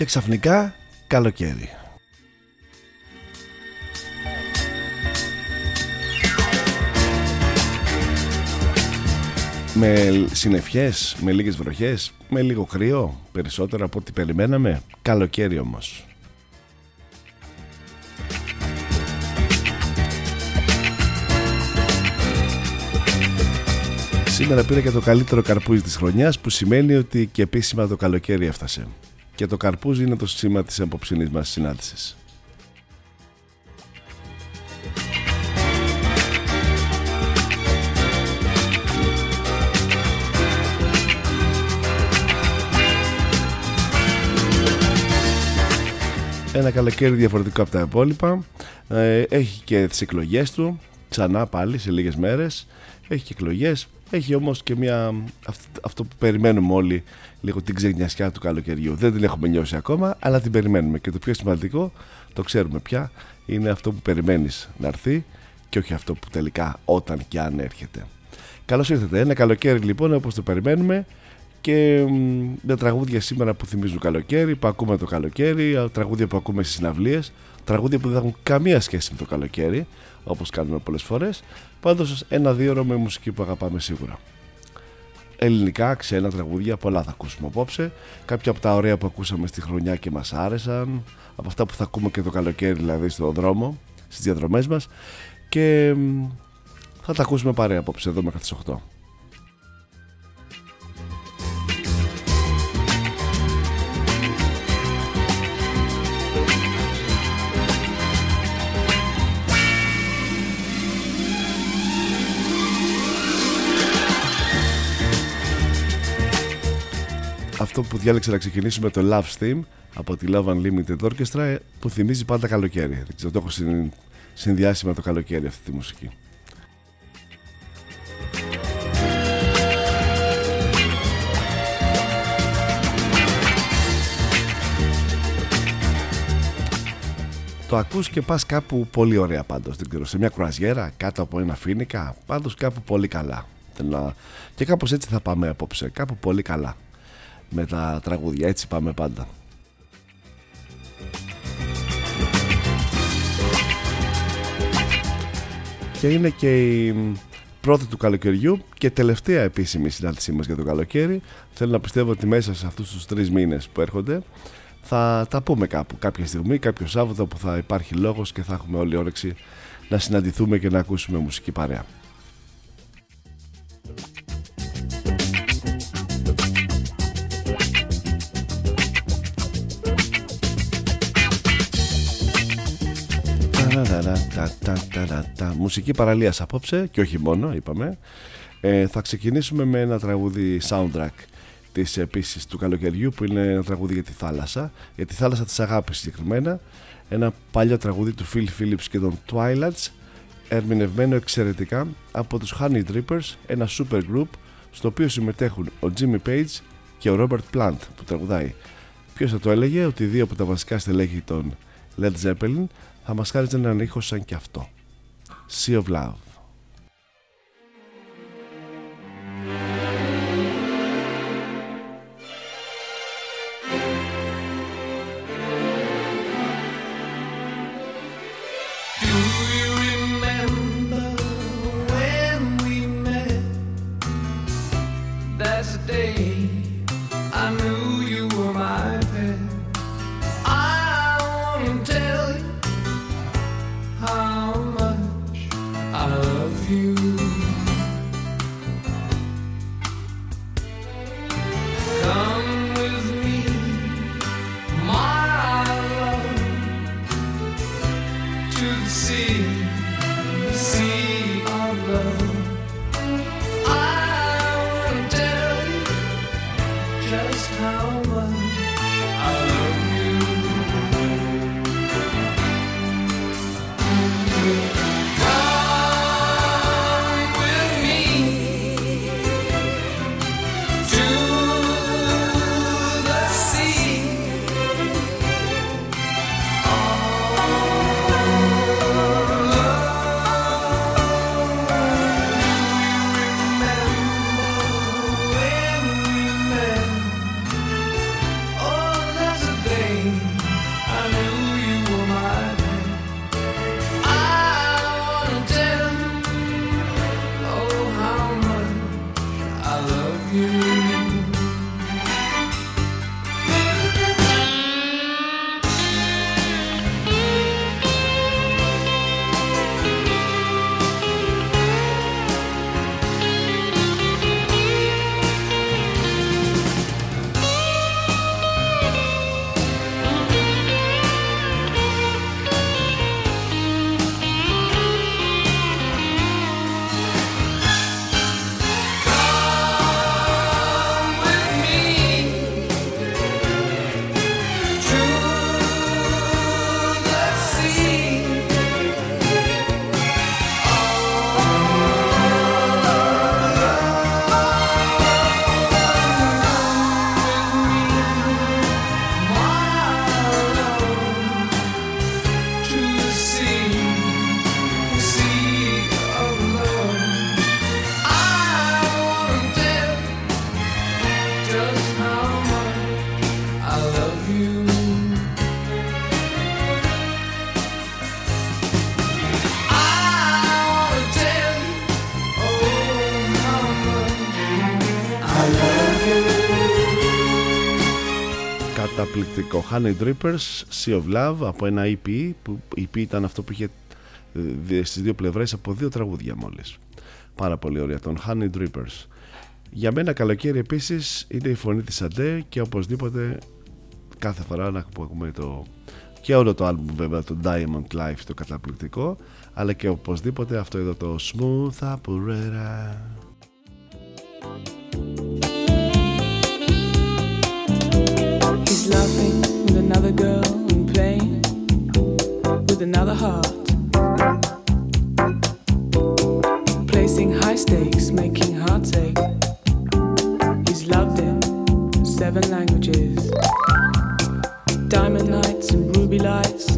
Και ξαφνικά καλοκαίρι. Με συννεφιές, με λίγες βροχές, με λίγο κρύο, περισσότερο από ό,τι περιμέναμε, καλοκαίρι όμως. Σήμερα πήρε και το καλύτερο καρπούζι της χρονιάς που σημαίνει ότι και επίσημα το καλοκαίρι έφτασε και το καρπούζι είναι το σήμα της απόψινής μας συνάντησης. Ένα καλοκαίρι διαφορετικό από τα υπόλοιπα. Ε, έχει και τις εκλογές του, ξανά πάλι σε λίγες μέρες. Έχει και εκλογές, έχει όμως και μια, αυτό που περιμένουμε όλοι λίγο την ξενιασιά του καλοκαιριού. Δεν την έχουμε νιώσει ακόμα, αλλά την περιμένουμε. Και το πιο σημαντικό, το ξέρουμε πια, είναι αυτό που περιμένεις να έρθει και όχι αυτό που τελικά όταν και αν έρχεται. Καλώς ήρθατε. Ένα καλοκαίρι λοιπόν όπως το περιμένουμε και με τραγούδια σήμερα που θυμίζουν καλοκαίρι, που ακούμε το καλοκαίρι, τραγούδια που ακούμε στις συναυλίες, τραγούδια που δεν έχουν καμία σχέση με το καλοκαίρι, όπως κάνουμε πολλές φορές. Πάντως ένα δύο ώρο με μουσική που αγαπάμε σίγουρα ελληνικά, ξένα τραγούδια, πολλά θα ακούσουμε απόψε. Κάποια από τα ωραία που ακούσαμε στη χρονιά και μας άρεσαν, από αυτά που θα ακούμε και το καλοκαίρι δηλαδή στον δρόμο, στις διαδρομές μας και θα τα ακούσουμε παρέα απόψε εδώ μέχρι τις 8. Αυτό που διάλεξα να ξεκινήσουμε το Love Steam από τη Love Unlimited Orchestra που θυμίζει πάντα καλοκαίρι. Δεν ξέρω, το έχω συνδυάσει με το καλοκαίρι αυτή τη μουσική. Το ακούς και πας κάπου πολύ ωραία πάντως, δεν ξέρω, σε μια κουραζιέρα, κάτω από ένα φίνικα, πάντως κάπου πολύ καλά. Και κάπως έτσι θα πάμε απόψε, κάπου πολύ καλά με τα τραγούδια. Έτσι πάμε πάντα. Και είναι και η πρώτη του καλοκαιριού και τελευταία επίσημη συνάντησή μας για το καλοκαίρι. Θέλω να πιστεύω ότι μέσα σε αυτούς τους τρεις μήνες που έρχονται θα τα πούμε κάπου κάποια στιγμή, κάποιο Σάββατο που θα υπάρχει λόγος και θα έχουμε όλη όρεξη να συναντηθούμε και να ακούσουμε μουσική παρέα. Μουσική παραλίας απόψε και όχι μόνο είπαμε. Ε, Θα ξεκινήσουμε με ένα τραγούδι soundtrack της επίσης του καλοκαιριού που είναι ένα τραγούδι για τη θάλασσα για τη θάλασσα της αγάπης συγκεκριμένα. Ένα παλιό τραγούδι του Phil Phillips και των Twilights ερμηνευμένο εξαιρετικά από τους Honey Drippers ένα super group στο οποίο συμμετέχουν ο Jimmy Page και ο Robert Plant που τραγουδάει. Ποιος θα το έλεγε ότι δύο από τα βασικά στελέχη των Led Zeppelin θα μας χάριζε έναν ήχο σαν και αυτό. Sea of Love. Honey Drippers, Sea of Love από ένα EP που EP ήταν αυτό που είχε ε, στις δύο πλευρές από δύο τραγούδια μόλις. Πάρα πολύ ωραία τον Honey Drippers. Για μένα καλοκαίρι επίσης είναι η φωνή της Αντέ και οπωσδήποτε κάθε φορά να ακούμε το και όλο το άλμπουμ βέβαια το Diamond Life το καταπληκτικό αλλά και οπωσδήποτε αυτό εδώ το Smooth Operator. Laughing with another girl and playing with another heart. Placing high stakes, making hearts ache. He's loved in seven languages. Diamond nights and ruby lights.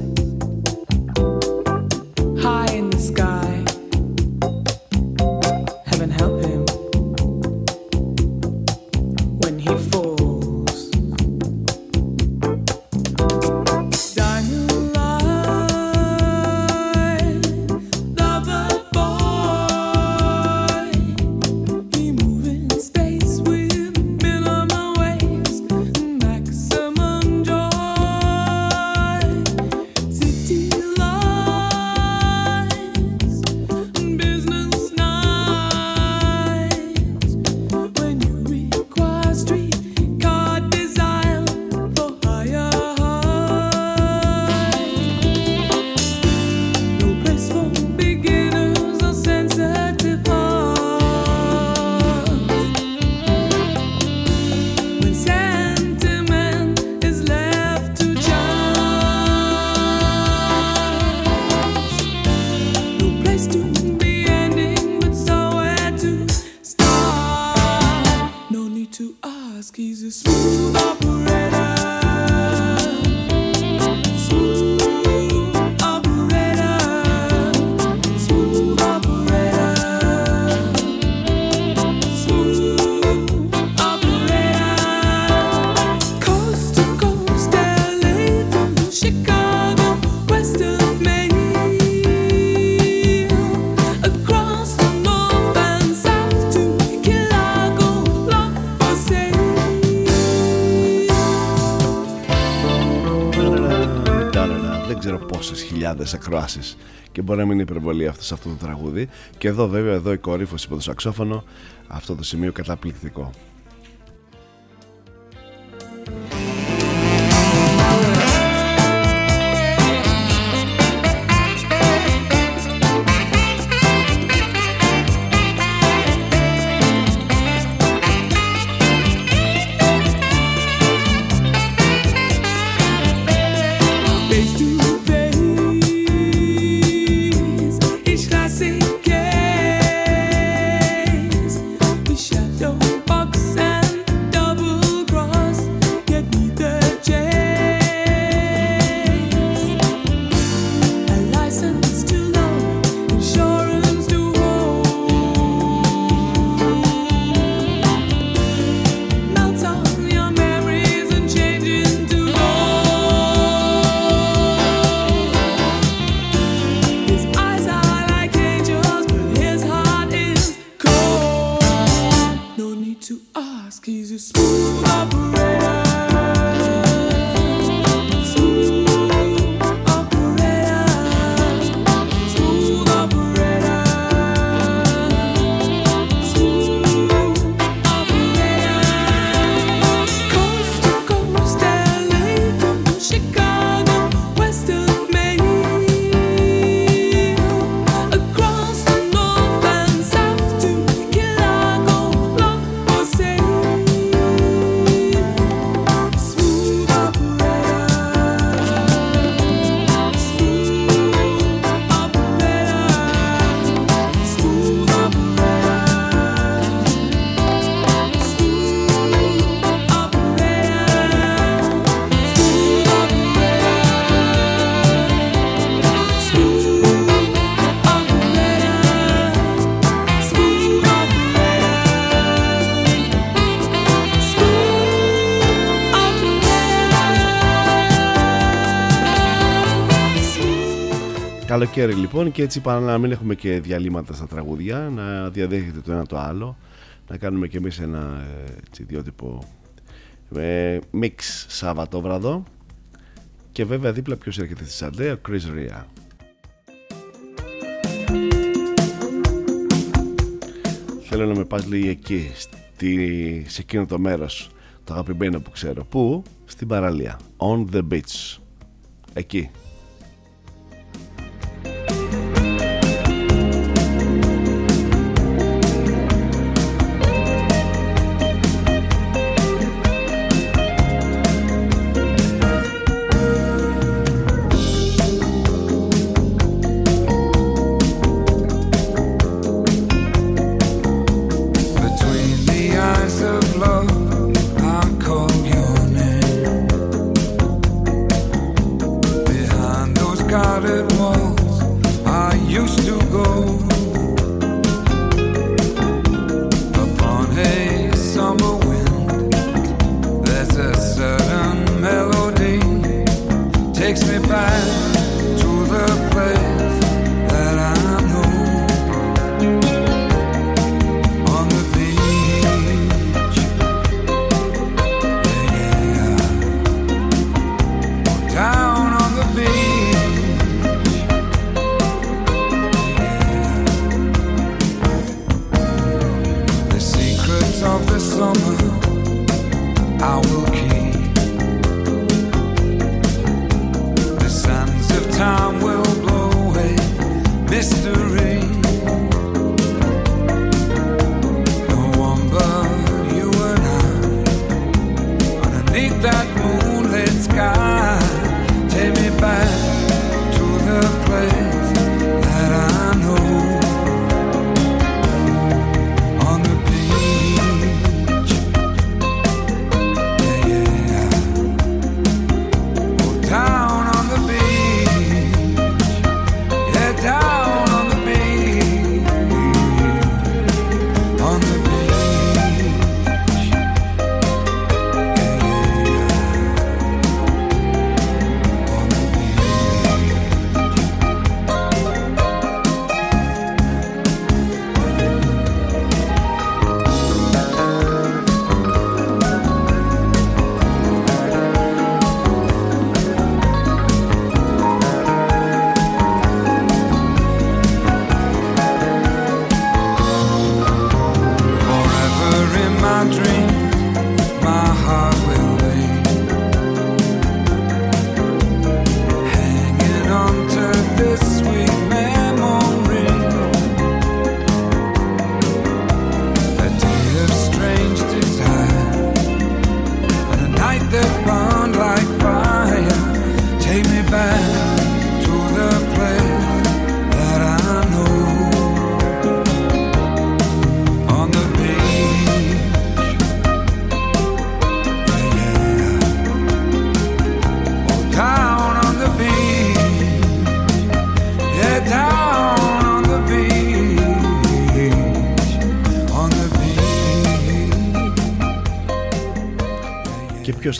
Ακροάσει και μπορεί να μην είναι υπερβολή αυτό σε αυτό το τραγούδι. Και εδώ, βέβαια, εδώ η κορύφωση από το σαξόφωνο, αυτό το σημείο καταπληκτικό. Καλοκαίρι λοιπόν και έτσι παρά να μην έχουμε και διαλύματα στα τραγούδια να διαδέχεται το ένα το άλλο να κάνουμε και εμείς ένα έτσι, ιδιότυπο ε, μίξ Σαββατόβραδο. Και βέβαια δίπλα ποιος έρχεται στη Σαντέ ο Chris Ria Θέλω να με πας λίγο εκεί στη, σε εκείνο το μέρος το αγαπημένο που ξέρω. Πού; Στην παραλία. On the beach. Εκεί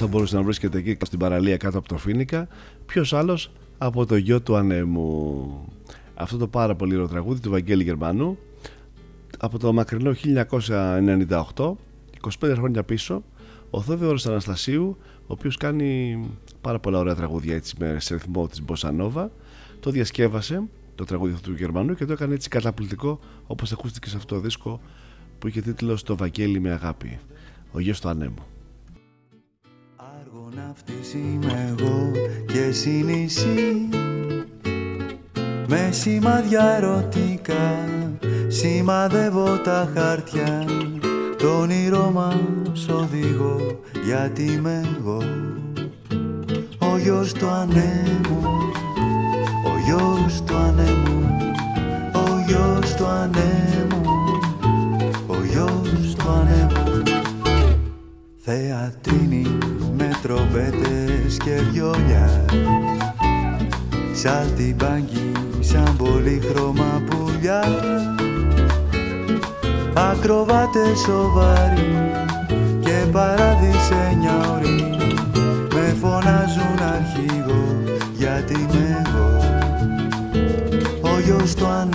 θα μπορούσε να βρίσκεται εκεί στην παραλία κάτω από το Φίνικα, ποιος άλλος από το γιο του ανέμου. Αυτό το πάρα πολύ ωραίο τραγούδι του Βαγγέλη Γερμανού από το μακρινό 1998, 25 χρόνια πίσω, ο Θόδωρος Αναστασίου, ο οποίος κάνει πάρα πολλά ωραία τραγούδια έτσι με σε ρυθμό της Μποσανόβα, το διασκεύασε το τραγούδι αυτού του Γερμανού και το έκανε έτσι καταπληκτικό όπως ακούστηκε σε αυτό το δίσκο που είχε τίτλο «Στο Βαγγέλη με αγάπη», ο γιος του ανέμου. Αργοναύτης είμαι εγώ και εσύ νησί Με σημάδια ερωτικά σημαδεύω τα χάρτια Το όνειρό μας οδηγώ γιατί είμαι εγώ. Ο γιος του ανέμου Ο γιος του ανέμου Ο γιος του ανέμου Ο γιος του ανέμου. Θεατρίνη με τρομπέτες και βιόλια Σαλτιμπάγκι σαν πολύχρωμα πουλιά. Ακροβάτες σοβαροί και παράδεισενια όροι Με φωνάζουν αρχηγό γιατί είμαι εγώ. Σαν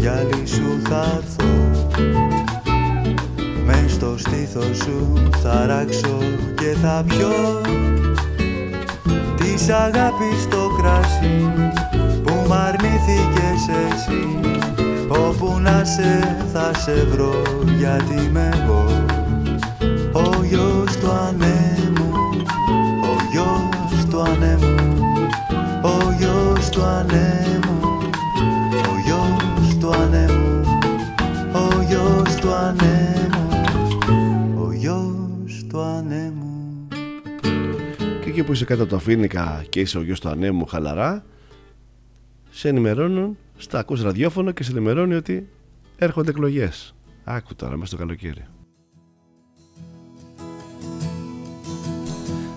στα κρογιάλι σου θα έρθω. Μες στο στήθος σου θα ράξω και θα πιω. Της αγάπης το κράσι που μ' αρνήθηκες εσύ. Όπου να σε θα σε βρω γιατί είμαι εγώ. Ο γιος του ανέμου, ο γιος του ανέμου Ο γιος του ανέμου, που είσαι κάτω από το Φίνικα και είσαι ο γιος του ανέμου χαλαρά, σε ενημερώνουν στα ακούς ραδιόφωνο και σε ενημερώνει ότι έρχονται εκλογές. Άκου τώρα μέσα στο καλοκαίρι.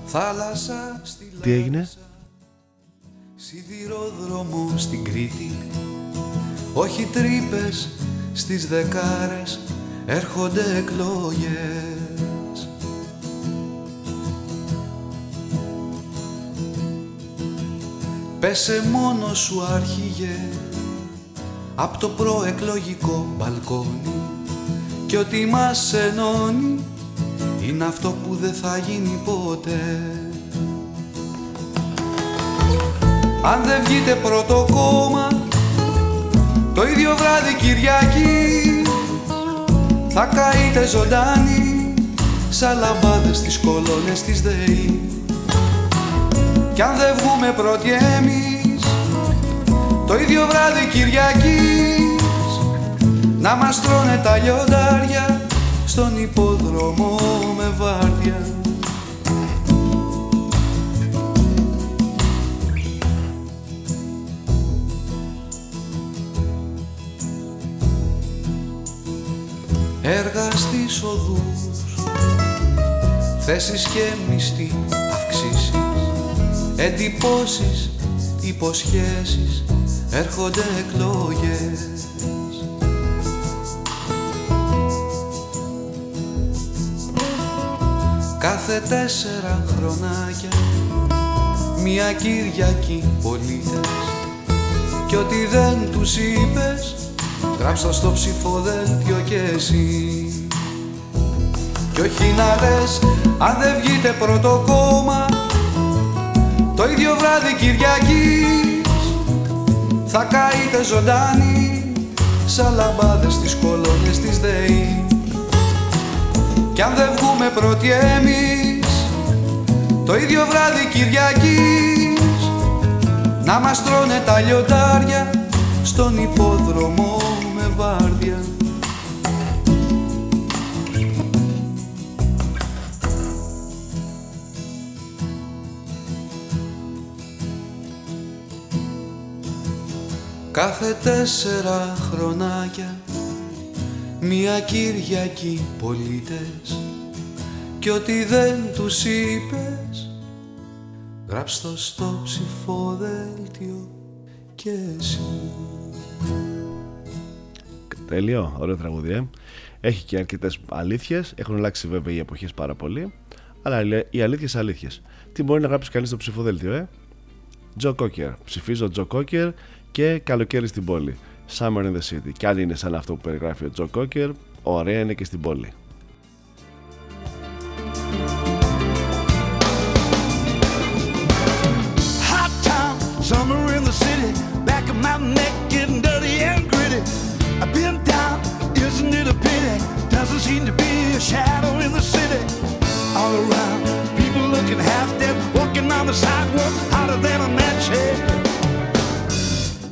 Θάλασσα στη Τι έγινε; Σιδηρόδρομο στην Κρήτη Όχι τρύπες στις δεκάρες Έρχονται εκλογές Πέσε μόνο σου άρχιγε Απ' το προεκλογικό μπαλκόνι. Κι ότι μας ενώνει Είναι αυτό που δεν θα γίνει ποτέ. Αν δεν βγείτε πρώτο κόμμα Το ίδιο βράδυ Κυριακή Θα καείτε ζωντάνοι Σαν λαμπάδες στις κολόνες της ΔΕΗ Κι αν δεν βγούμε πρώτοι εμείς Το ίδιο βράδυ Κυριακής Να μας τρώνε τα λιοντάρια Στον υπόδρομο με βάρδια. Έργα στις οδούς θέσεις και μισθή. αυξήσεις εντυπώσεις, υποσχέσεις έρχονται εκλογές. Κάθε τέσσερα χρονάκια μια Κυριακή πολίτες. Κι ό,τι δεν τους είπες Γράψα στο ψηφοδέλτιο κι εσύ. Κι όχι να λες αν δεν βγείτε πρώτο κόμμα Το ίδιο βράδυ Κυριακής Θα καείτε ζωντάνοι Σαν λαμπάδες στις κολόνες της ΔΕΗ. Κι αν δεν βγούμε πρώτοι εμείς Το ίδιο βράδυ Κυριακής Να μας τρώνε τα λιοντάρια στον υπόδρομο με βάρδια Κάθε τέσσερα χρονάκια Μια Κυριακή πολίτες Κι ό,τι δεν τους είπες Γράψ' το στο ψηφοδέλτιο και εσύ Τέλειο, ωραίο τραγούδι, ε. Έχει και αρκετές αλήθειες. Έχουν αλλάξει βέβαια οι εποχές πάρα πολύ. Αλλά οι αλήθειες αλήθειες. Τι μπορεί να γράψει κανείς στο ψηφοδέλτιο, ε; Τζο Κόκερ. Ψηφίζω Τζο Κόκερ και καλοκαίρι στην πόλη. Summer in the City. Και αν είναι σαν αυτό που περιγράφει ο Τζο Κόκερ, ωραία είναι και στην πόλη. Hot town, summer in the city, back of my neck getting dirty and gritty. I've been down, isn't it a pity? Doesn't seem to be a shadow in the city. All around, people looking half dead, walking on the sidewalk, hotter than a match head.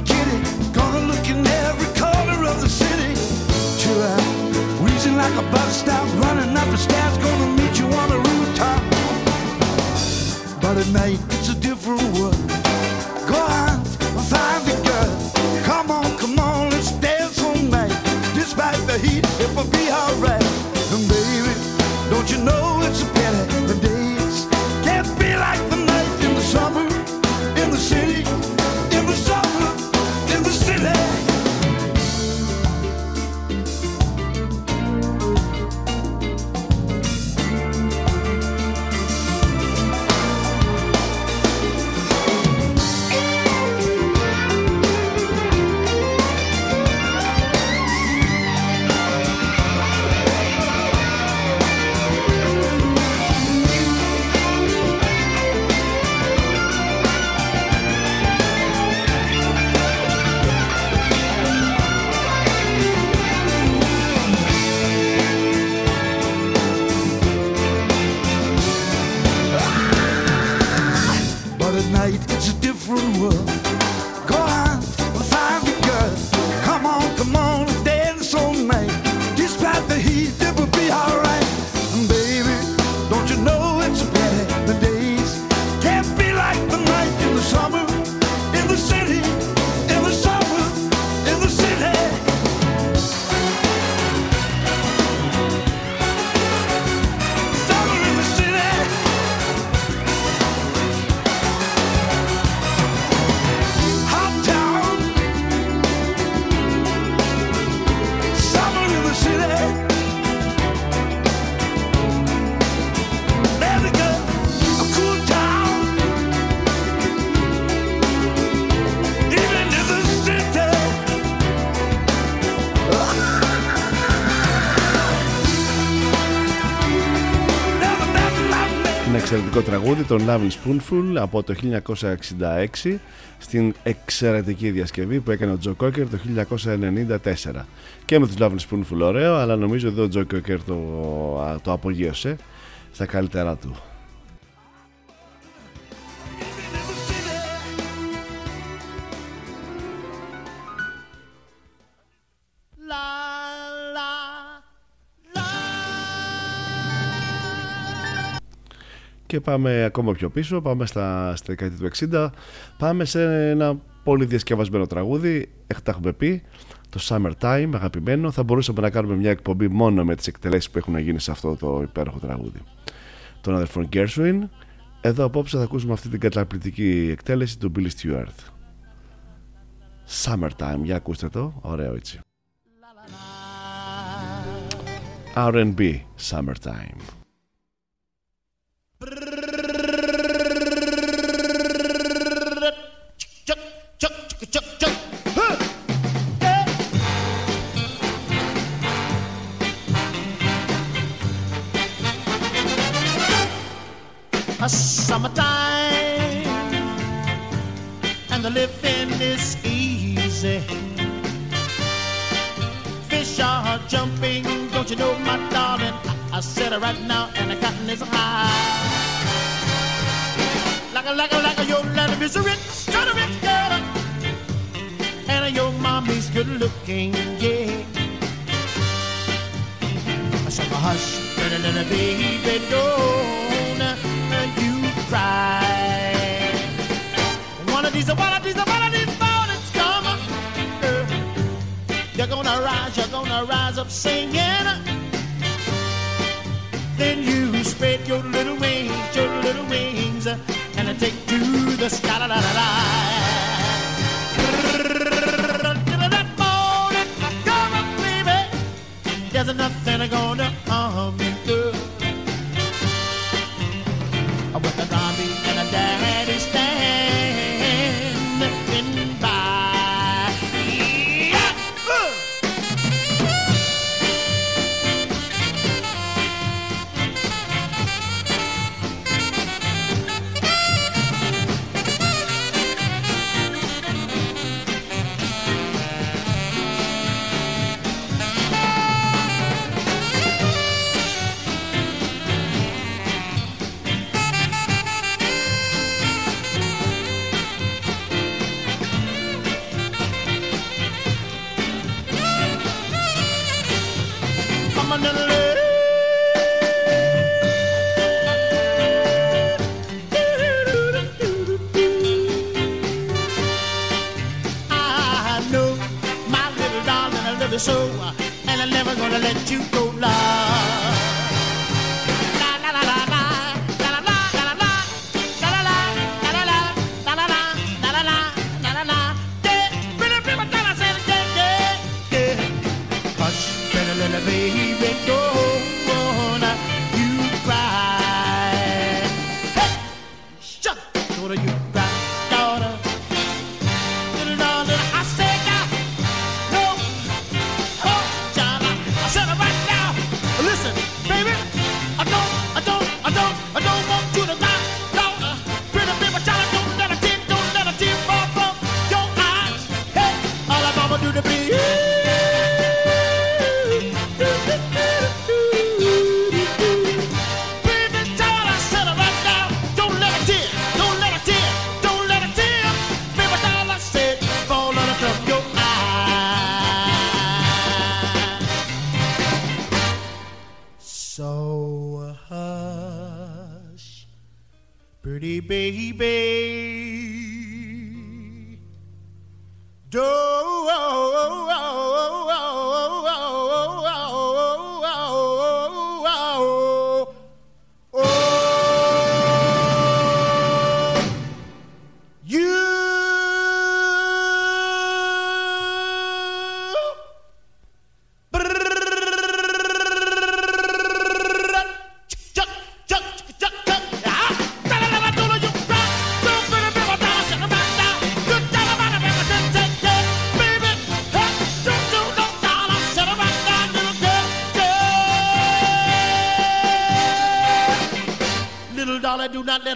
kitty, gonna look in every corner of the city. Chill out, wheezing like a bus stop, running up the stairs, gonna meet you on the rooftop. But at night, it's a different world. Go and find the girl. Come on, come on, let's dance all night. Despite the heat, it will be alright. And baby, don't you know it's a pity cruel Ένα εξαιρετικό τραγούδι, το Loving Spoonful από το 1966 στην εξαιρετική διασκευή που έκανε ο Τζο Κόκερ το 1994. Και με τους Loving Spoonful ωραίο, αλλά νομίζω εδώ ο Τζο Κόκερ το, α, το απογείωσε στα καλύτερά του. Και πάμε ακόμα πιο πίσω, πάμε στα, στη δεκαετία του 60. Πάμε σε ένα πολύ διασκευασμένο τραγούδι. Έχ, τα έχουμε πει. Το Summertime, αγαπημένο. Θα μπορούσαμε να κάνουμε μια εκπομπή μόνο με τις εκτελέσεις που έχουν γίνει σε αυτό το υπέροχο τραγούδι. Των αδερφών Gershwin. Εδώ απόψε θα ακούσουμε αυτή την καταπληκτική εκτέλεση του Billy Stewart. Summertime, για ακούστε το. Ωραίο έτσι. R&B Summertime. Living is easy. Fish are jumping, don't you know, my darling? I, I said it right now, and the cotton is high like a like a like a your daddy is a rich, kind of rich girl, and your mommy's good looking, yeah. Said, hush, baby, don't you cry. One of these, one of these, mornings you're gonna rise, you're gonna rise up singing. Then you spread your little wings, your little wings, and I take to the sky. La, la, la, la.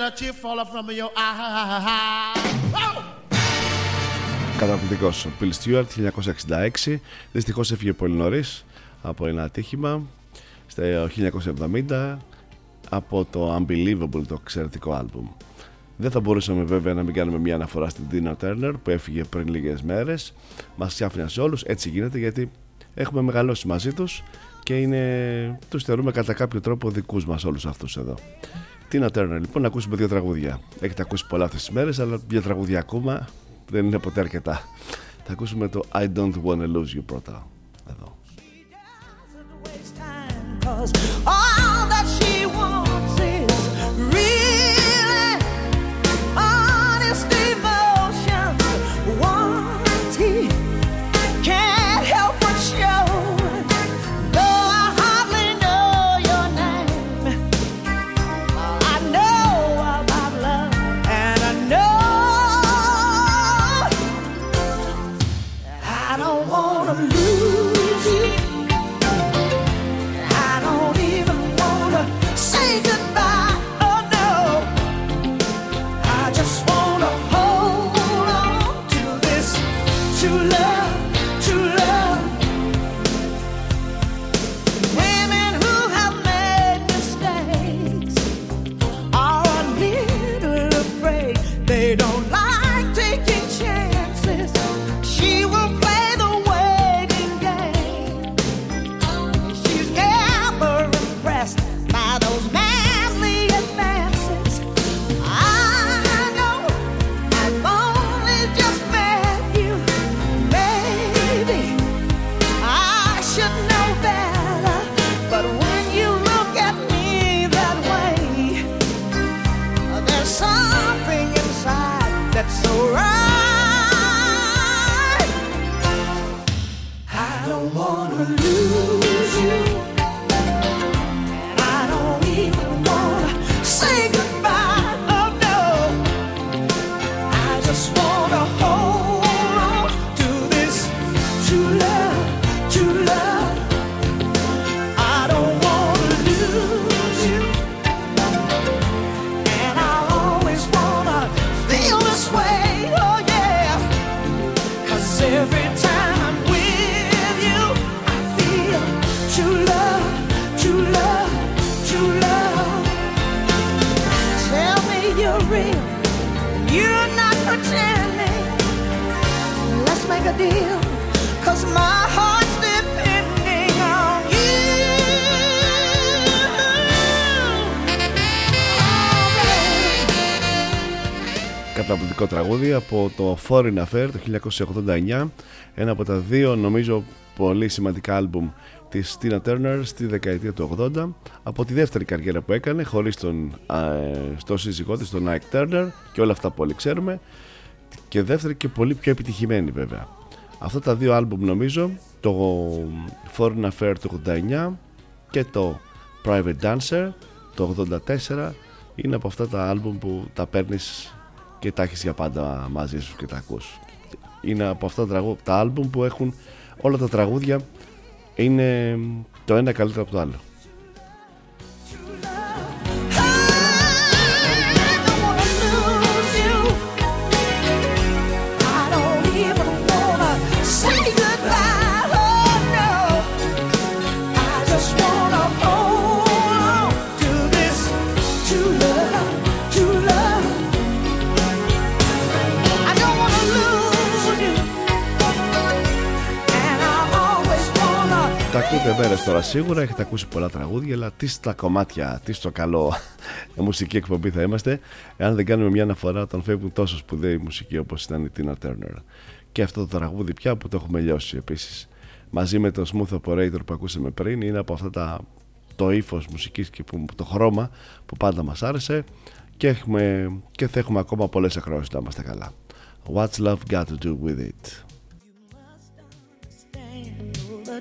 a tear fall from your eye. Oh! Καταπληκτικός. Ο Bill Stewart 1966. Δυστυχώς έφυγε πολύ νωρίς από ένα ατύχημα. Στο ε, 1970 από το Unbelievable, το εξαιρετικό άλμπουμ. Δεν θα μπορούσαμε βέβαια να μην κάνουμε μια αναφορά στην Dina Turner που έφυγε πριν λίγες μέρες. Μας ξάφνια σε όλους. Έτσι γίνεται γιατί έχουμε μεγαλώσει μαζί τους και είναι... τους θεωρούμε κατά κάποιο τρόπο δικούς μας όλους αυτούς εδώ. Τι Τίνα Τέρνερ, λοιπόν, να ακούσουμε δύο τραγούδια. Έχετε ακούσει πολλά αυτές τις μέρες, αλλά δύο τραγούδια ακόμα δεν είναι ποτέ αρκετά. Θα ακούσουμε το I don't Want to lose you πρώτα. Εδώ. Foreign Affair το 1989 ένα από τα δύο νομίζω πολύ σημαντικά άλμπουμ της Tina Turner στη δεκαετία του 80 από τη δεύτερη καριέρα που έκανε χωρίς τον στο σύζυγό της τον Ike Turner και όλα αυτά που όλοι ξέρουμε και δεύτερη και πολύ πιο επιτυχημένη βέβαια. Αυτά τα δύο άλμπουμ νομίζω το Foreign Affair του 89 και το Private Dancer το 84 είναι από αυτά τα άλμπουμ που τα παίρνεις και τα έχεις για πάντα μαζί σου και τα ακούς. Είναι από αυτά τα, τα άλμπουμ που έχουν όλα τα τραγούδια είναι το ένα καλύτερο από το άλλο ακούτε μέρες τώρα σίγουρα, έχετε ακούσει πολλά τραγούδια, αλλά τι στα κομμάτια, τι στο καλό μουσική εκπομπή θα είμαστε, εάν δεν κάνουμε μια αναφορά όταν φεύγουν τόσο σπουδαίοι μουσική όπως ήταν η Tina Turner. Και αυτό το τραγούδι πια που το έχουμε λιώσει επίσης. Μαζί με το Smooth Operator που ακούσαμε πριν, είναι από αυτά τα, το ύφος μουσικής και που, το χρώμα που πάντα μας άρεσε και, έχουμε, και θα έχουμε ακόμα πολλές εκχρεώσει να είμαστε καλά. What's love got to do with it?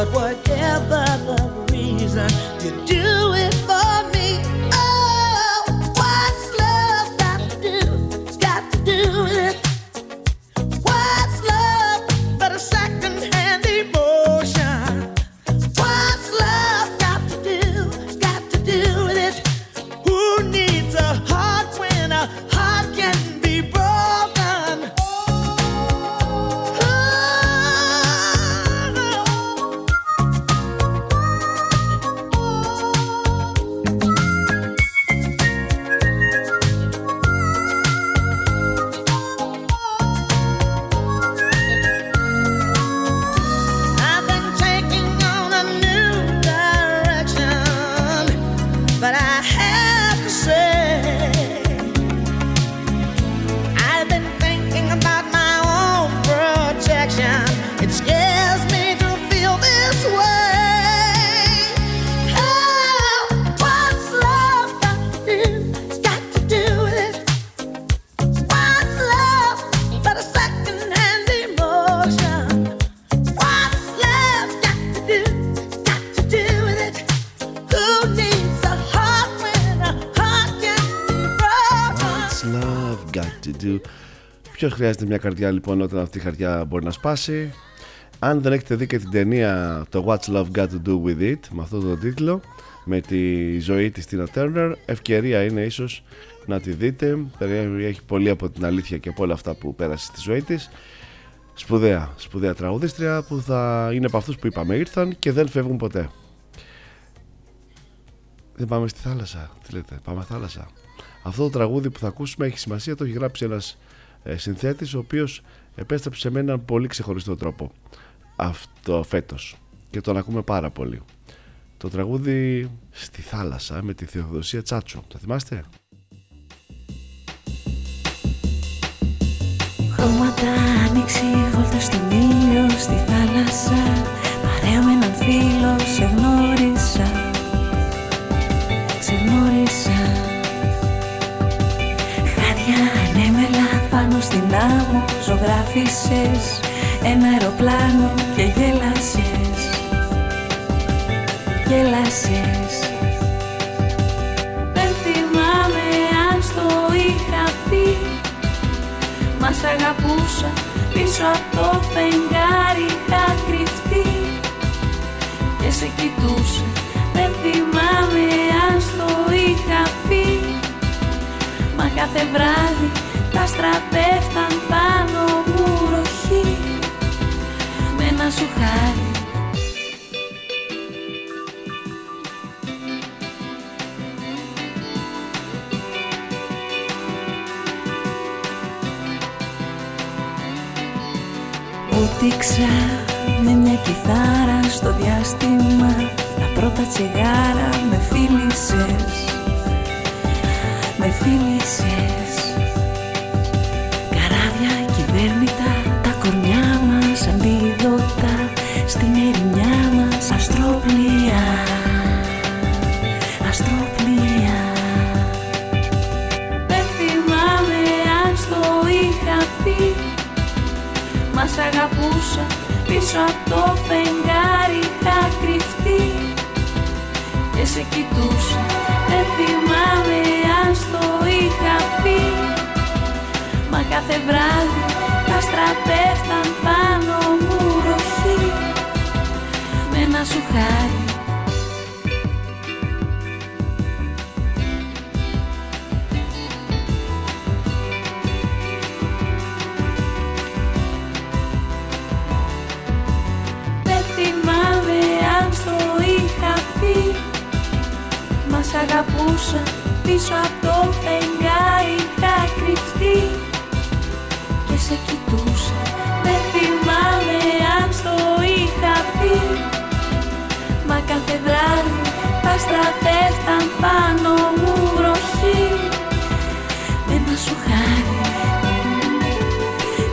But whatever the reason, you do χρειάζεται μια καρδιά λοιπόν όταν αυτή η καρδιά μπορεί να σπάσει. Αν δεν έχετε δει και την ταινία το What's Love Got to Do With It με αυτό το τίτλο με τη ζωή της Tina Turner ευκαιρία είναι ίσως να τη δείτε. Έχει πολύ από την αλήθεια και από όλα αυτά που πέρασε στη ζωή της. Σπουδαία, σπουδαία τραγουδίστρια που θα είναι από αυτούς που είπαμε ήρθαν και δεν φεύγουν ποτέ. Δεν πάμε στη θάλασσα τι λέτε, πάμε θάλασσα. Αυτό το τραγούδι που θα ακούσουμε έχει σημασία το έχει γράψει ένας ε, συνθέτης ο οποίος επέστρεψε με έναν πολύ ξεχωριστό τρόπο αυτό φέτος. Και τον ακούμε πάρα πολύ. Το τραγούδι στη θάλασσα με τη Θεοδοσία Τσάτσο το θυμάστε; Χρώματα άνοιξη, βόλτα στον ήλιο στη θάλασσα. Φίλο σε γνώρισα στην άμμο Ζωγράφισες ένα αεροπλάνο και γέλασες. Γέλασες. Δεν θυμάμαι αν στο είχα πει Μας αγαπούσα πίσω από το φεγγάρι είχα κρυφτεί. Και σε κοιτούσα Δεν θυμάμαι αν στο είχα πει Μα κάθε βράδυ τα στραπέφταν πάνω μου ροχή Με ένα σου χάρι. Ούτηξα με μια κιθάρα στο διάστημα Τα πρώτα τσιγάρα με φίλησες Με φίλησες μας αστρόπλια Αστρόπλια Δεν θυμάμαι αν στο είχα πει. Μας αγαπούσα πίσω από το φεγγάρι είχα κρυφτεί. Και σε κοιτούσα δεν θυμάμαι αν στο είχα πει. Μα κάθε βράδυ τα στραπέφταν πάνω μου. ροχή με ένα σου χάρι. Δεν θυμάμαι αν στο είχα πει. Μας αγαπούσα πίσω από το φεγγάρι είχα κρυφτεί. Και σε κοιτούσα Δεν θυμάμαι αν στο είχα πει. Μα κάθε βράδυ τα στρατεύταν πάνω μου βροχή Με ένα σου χάρι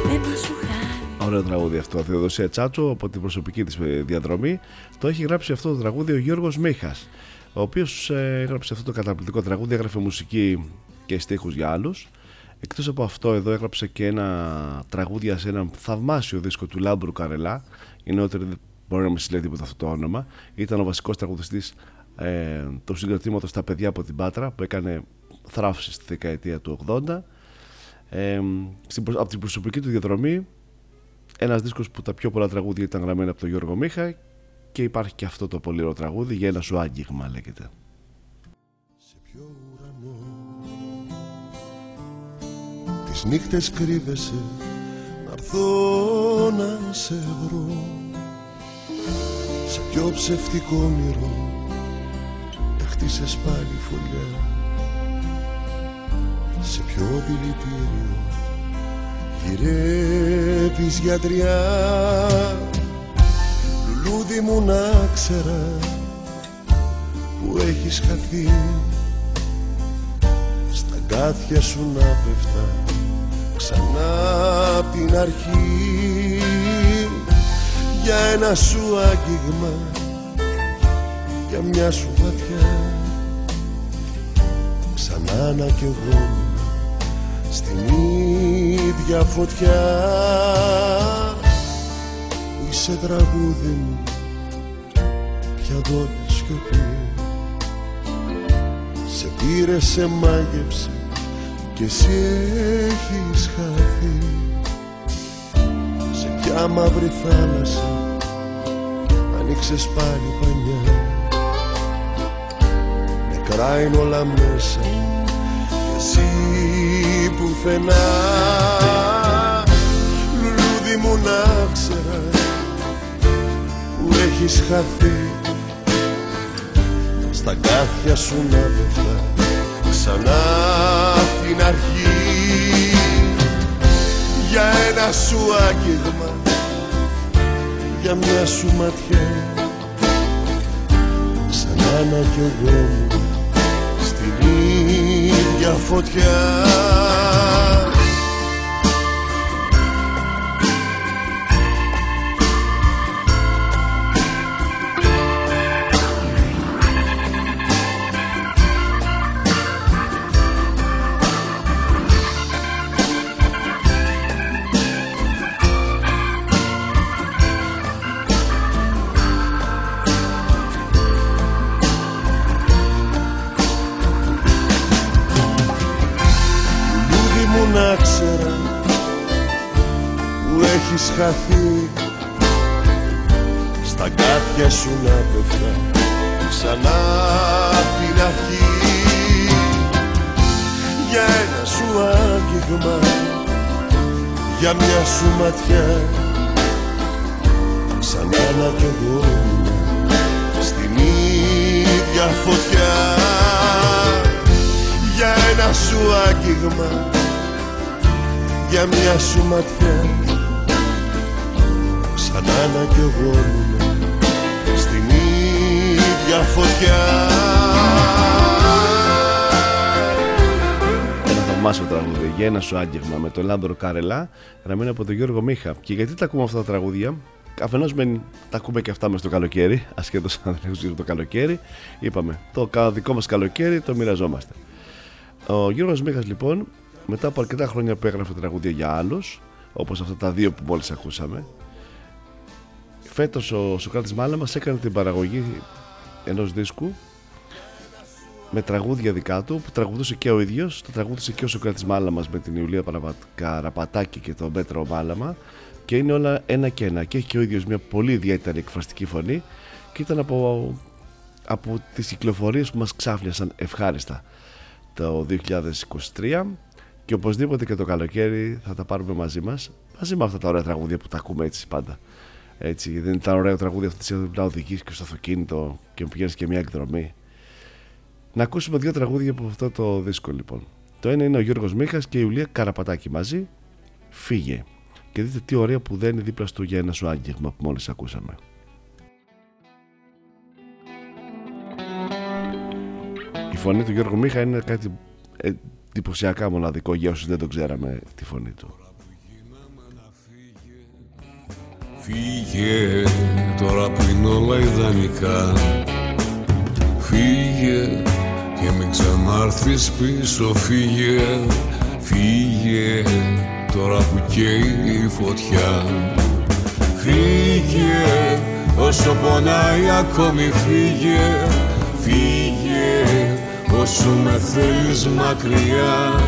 Με ένα σου χάρι Ωραίο τραγούδι αυτό. Θεοδοσία Τσάτσο από την προσωπική της ε, διαδρομή. Το έχει γράψει αυτό το τραγούδι ο Γιώργος Μίχας ο οποίος ε, έγραψε αυτό το καταπληκτικό τραγούδι, έγραφε μουσική και στίχους για άλλους. Εκτός από αυτό εδώ έγραψε και ένα τραγούδια σε ένα θαυμάσιο δίσκο του Λάμπρου Καρελά. Οι νεότεροι δεν μπορεί να μην συλλέγει τίποτα αυτό το όνομα. Ήταν ο βασικός τραγουδιστής ε, του συγκροτήματος «Τα παιδιά από την Πάτρα» που έκανε θράψη στη δεκαετία του 80. Ε, στην, προ- από την προσωπική του διαδρομή ένας δίσκος που τα πιο πολλά τραγούδια ήταν γραμμένα από τον Γιώργο Μίχα και υπάρχει και αυτό το πολύ ωραίο τραγούδι για ένα σου άγγιγμα λέγεται. Τις νύχτες κρύβεσαι να έρθω να σε βρω Σε πιο ψευτικό όνειρο έχτισες πάλι φωλιά. Σε πιο δηλητήριο γυρεύεις γιατριά. Λουλούδι μου να ξέρα που έχεις χαθεί. Στα αγκάθια σου να πέφτα ξανά απ' την αρχή για ένα σου άγγιγμα για μια σου ματιά ξανά να κι εγώ στην ίδια φωτιά. Είσαι τραγούδι μου πια εδώ σιωπή. Σε πήρε, σε μάγεψε και εσύ έχεις χαθεί σε ποια μαύρη θάλασσα. Ανοίξες πάλι πανιά. Νεκρά είναι όλα μέσα. Και εσύ πουθενά. Λουλούδι μου να ξέρας που έχεις χαθεί. Στα κάθια σου να πέφτα ξανά απ' την αρχή. Για ένα σου άγγιγμα για μια σου ματιά. Ξανά να κι εγώ μου στην ίδια φωτιά χαθεί. Στα κάτια σου να πέφτα ξανά απ' την αρχή. Για ένα σου άγγιγμα για μια σου ματιά. Ξανά να κι εγώ στην ίδια φωτιά. Για ένα σου άγγιγμα για μια σου ματιά ξανά να κι εγώ στην ίδια φωτιά Ένα θαυμάσιο τραγούδι για ένα σου άγγιγμα με τον Λάμπρο Καρελά, γραμμένο από τον Γιώργο Μίχα. Και γιατί τα ακούμε αυτά τα τραγούδια, Αφενός μεν τα ακούμε και αυτά μες στο καλοκαίρι, ασχέτως αν δεν έχουν το καλοκαίρι. Είπαμε, το κα- δικό μας καλοκαίρι το μοιραζόμαστε. Ο Γιώργος Μίχας λοιπόν, μετά από αρκετά χρόνια που έγραφε τραγούδια για άλλους, όπως αυτά τα δύο που μόλις ακούσαμε, φέτος ο Σοκράτης Μάλα μας έκανε την παραγωγή ενός δίσκου με τραγούδια δικά του που τραγουδούσε και ο ίδιος. Το τραγούδισε και ο Σοκράτης Μάλαμας με την Ιουλία Παραπα- Καραπατάκη και τον Πέτρο Μάλαμα και είναι όλα ένα και ένα. Και έχει και ο ίδιος μια πολύ ιδιαίτερη εκφραστική φωνή. Και ήταν από, από τις κυκλοφορίες που μας ξάφνιασαν ευχάριστα το 2023 και οπωσδήποτε και το καλοκαίρι θα τα πάρουμε μαζί μας. Μαζί με αυτά τα ωραία τραγούδια που τα ακούμε έτσι πάντα έτσι, δεν ήταν ωραίο τραγούδι αυτό να οδηγείς και στο αυτοκίνητο και πηγαίνεις και μια εκδρομή να ακούσουμε δύο τραγούδια από αυτό το δίσκο λοιπόν. Το ένα είναι ο Γιώργος Μίχας και η Ιουλία Καραπατάκη μαζί. Φύγε. Και δείτε τι ωραία που δεν είναι δίπλα στο για ένα σου άγγιγμα που μόλις ακούσαμε. Η φωνή του Γιώργου Μίχα είναι κάτι εντυπωσιακά μοναδικό για όσους δεν το ξέραμε τη φωνή του. Φύγε τώρα που είναι όλα ιδανικά. Φύγε και μην ξανάρθεις πίσω Φύγε, φύγε τώρα που καίει η φωτιά. Φύγε όσο πονάει ακόμη Φύγε, φύγε όσο με θέλεις μακριά.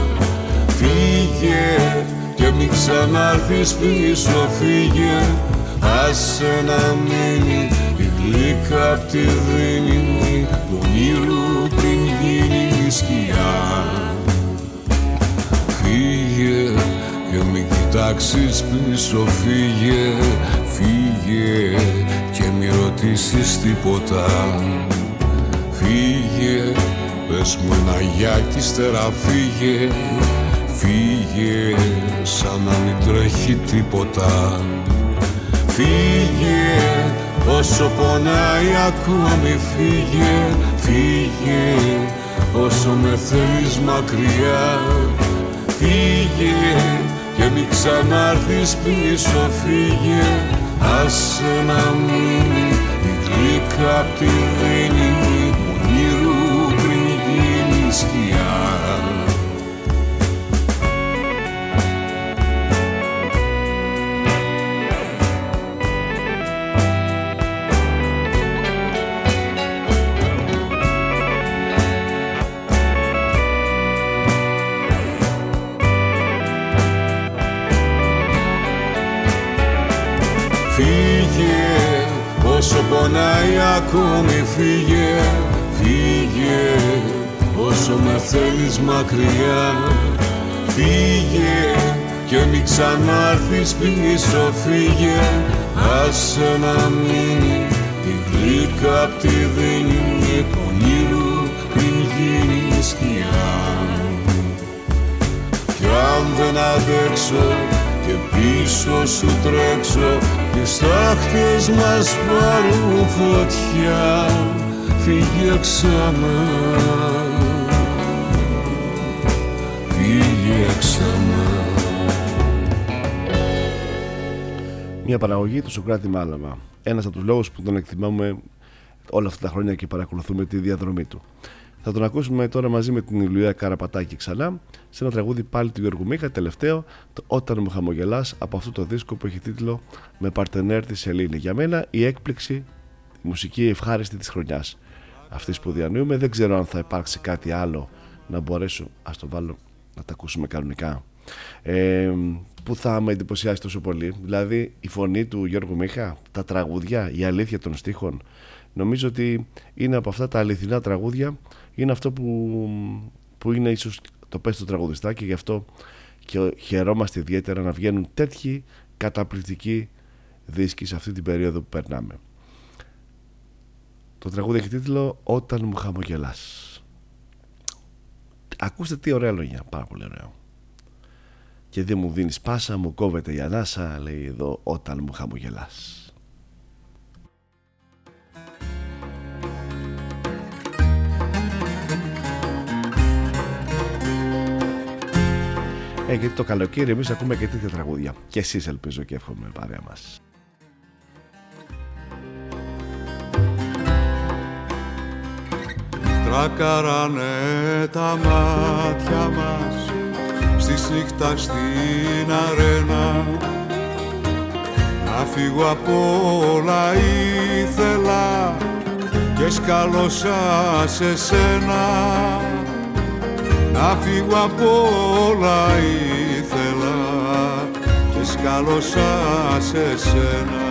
Φύγε και μην ξανάρθεις πίσω Φύγε άσε να μείνει η γλύκα απ' τη δίνη του όνειρου πριν γίνει σκιά. Φύγε και μην κοιτάξεις πίσω Φύγε, φύγε και μην ρωτήσεις τίποτα. Φύγε, πες μου ένα γεια κι ύστερα φύγε. Φύγε σαν να μην τρέχει τίποτα Φύγε όσο πονάει ακόμη Φύγε, φύγε όσο με θέλεις μακριά. Φύγε και μην ξανάρθεις πίσω Φύγε. Άσε να μείνει η γλύκα απ' τη δίνη όνειρου πριν γίνεις όσο πονάει ακόμη Φύγε, φύγε. Όσο με θέλεις μακριά Φύγε. Και μην ξανάρθεις πίσω Φύγε. Άσε να μείνει η γλύκα απ' τη δίνη του όνειρου πριν γίνει σκιά. Κι αν δεν αντέξω και πίσω σου τρέξω και στάχτες μας πάρουν φωτιά φύγε ξανά φύγε ξανά Μια παραγωγή του Σοκράτη Μάλαμα. Ένας από τους λόγους που τον εκτιμάμε όλα αυτά τα χρόνια και παρακολουθούμε τη διαδρομή του. Θα τον ακούσουμε τώρα μαζί με την Ηλουία Καραπατάκη ξανά σε ένα τραγούδι πάλι του Γιώργου Μίχα, τελευταίο, το Όταν μου χαμογελάς από αυτό το δίσκο που έχει τίτλο Με παρτενέρ της Σελήνη. Για μένα η έκπληξη, η μουσική ευχάριστη της χρονιάς. Αυτής που διανύουμε, δεν ξέρω αν θα υπάρξει κάτι άλλο να μπορέσω, ας το βάλω, να τα ακούσουμε κανονικά. ε, που θα με εντυπωσιάσει τόσο πολύ. Δηλαδή η φωνή του Γιώργου Μίχα, τα τραγούδια, η αλήθεια των στίχων. Νομίζω ότι είναι από αυτά τα αληθινά τραγούδια, είναι αυτό που, που είναι ίσως το πες του τραγουδιστά και γι' αυτό και χαιρόμαστε ιδιαίτερα να βγαίνουν τέτοιοι καταπληκτικοί δίσκοι σε αυτή την περίοδο που περνάμε. Το τραγούδι έχει τίτλο «Όταν μου χαμογελάς». Ακούστε τι ωραία λόγια, πάρα πολύ ωραίο. Και δεν μου δίνεις πάσα, μου κόβεται η ανάσα, λέει εδώ, όταν μου χαμογελάς. Ε, γιατί το καλοκαίρι εμείς ακούμε και τέτοια τραγούδια. Και εσείς ελπίζω και εύχομαι παρέα μας. Τρακαράνε τα μάτια μας Στη νύχτα στην αρένα Να φύγω από όλα ήθελα Και σκάλωσα σε σένα Να φύγω από όλα ήθελα Και σκάλωσα σε σένα.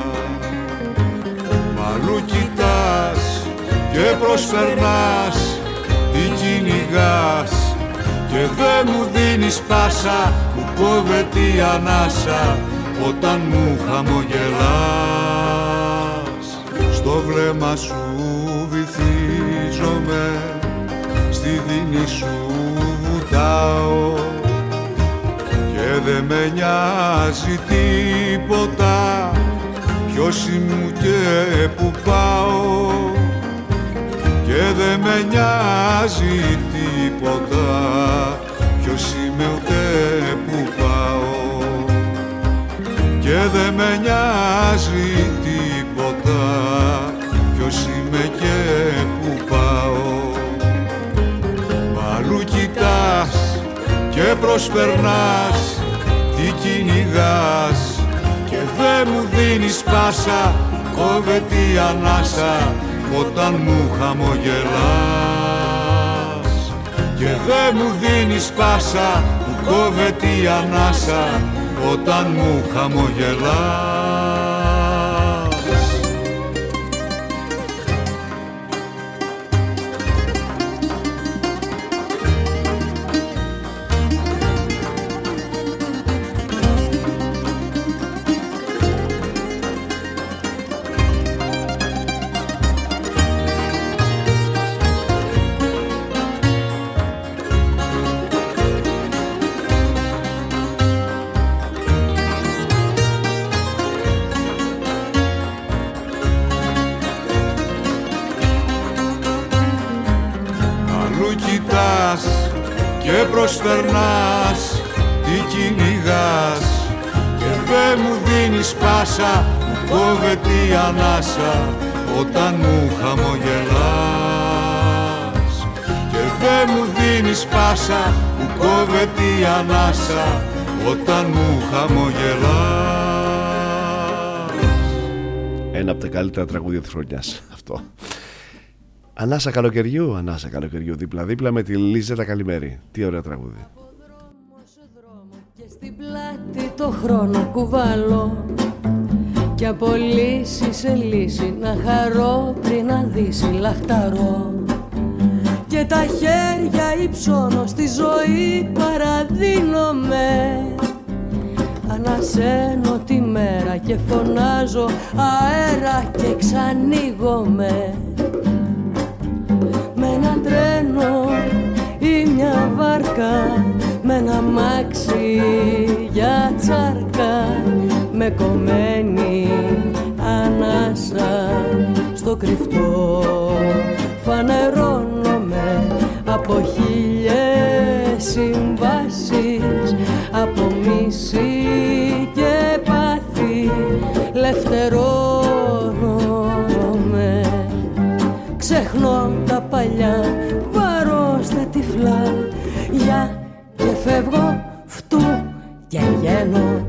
Μαλλού κοιτάς και προσφερνάς τι κυνηγάς και δεν μου δίνεις πάσα μου κόβεται η ανάσα όταν μου χαμογελάς. Στο βλέμμα σου βυθίζομαι στη δίνη σου βουτάω και δεν με νοιάζει τίποτα ποιος ήμουν και που πάω και δεν με νοιάζει τίποτα ποιος είμαι ούτε που πάω και δεν με νοιάζει και προσπερνάς τι κυνηγάς. Και δεν μου δίνεις πάσα κόβεται η ανάσα όταν μου χαμογελάς. Και δεν μου δίνεις πάσα που κόβεται η ανάσα όταν μου χαμογελάς μου δίνεις πάσα, μου κόβεται η ανάσα όταν μου χαμογελάς και δεν μου δίνεις πάσα, μου κόβεται η ανάσα όταν μου χαμογελάς Ένα από τα καλύτερα τραγούδια της χρονιάς αυτό Ανάσα καλοκαιριού, ανάσα καλοκαιριού, δίπλα-δίπλα με τη Λίζα Καλημέρη. Τι ωραίο τραγούδι. Και στην πλάτη το χρόνο κουβαλώ και από λύση σε λύση να χαρώ πριν να δύσει λαχταρώ. Και τα χέρια υψώνω στη ζωή παραδίνομαι Ανασένω τη μέρα και φωνάζω αέρα και ξανοίγομαι. Τρένο ή μια βάρκα με ένα μάξι για τσάρκα με κομμένη ανάσα στο κρυφτό. Φανερώνομαι από χίλιες συμβάσεις από μίση και πάθη. Λευτερώνομαι ξεχνώ τα παλιά βαρώ στα τυφλά. για και φεύγω φτού και γένω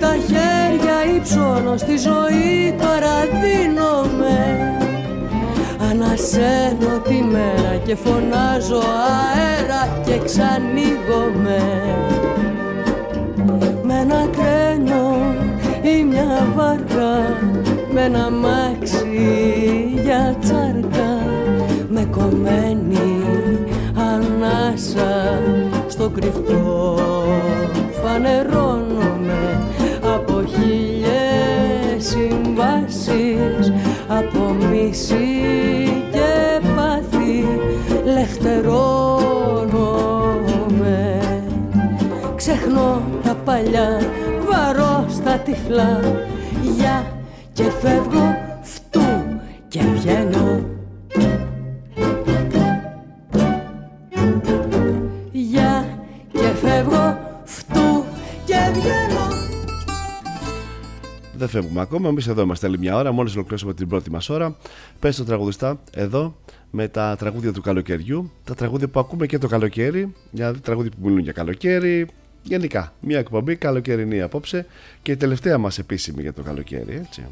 τα χέρια υψώνω στη ζωή παραδίνομαι Ανασένω τη μέρα και φωνάζω αέρα και ξανοίγομαι. Με ένα τρένο ή μια βάρκα με ένα μάξι για τσάρκα. Με κομμένη ανάσα στο κρυφτό φανερώνομαι. από χίλιες συμβάσεις από μίση και πάθη λευτερώνομαι. Ξεχνώ τα παλιά βαρώ στα τυφλά για και φεύγω φτού και βγαίνω Δεν φεύγουμε ακόμα. Εμείς εδώ είμαστε άλλη μια ώρα. Μόλις ολοκληρώσαμε την πρώτη μας ώρα. Πες το τραγουδιστά εδώ με τα τραγούδια του καλοκαιριού. Τα τραγούδια που ακούμε και το καλοκαίρι. Δηλαδή τραγούδια που μιλούν για καλοκαίρι. Γενικά, μια εκπομπή καλοκαιρινή απόψε και η τελευταία μας επίσημη για το καλοκαίρι. Έτσι.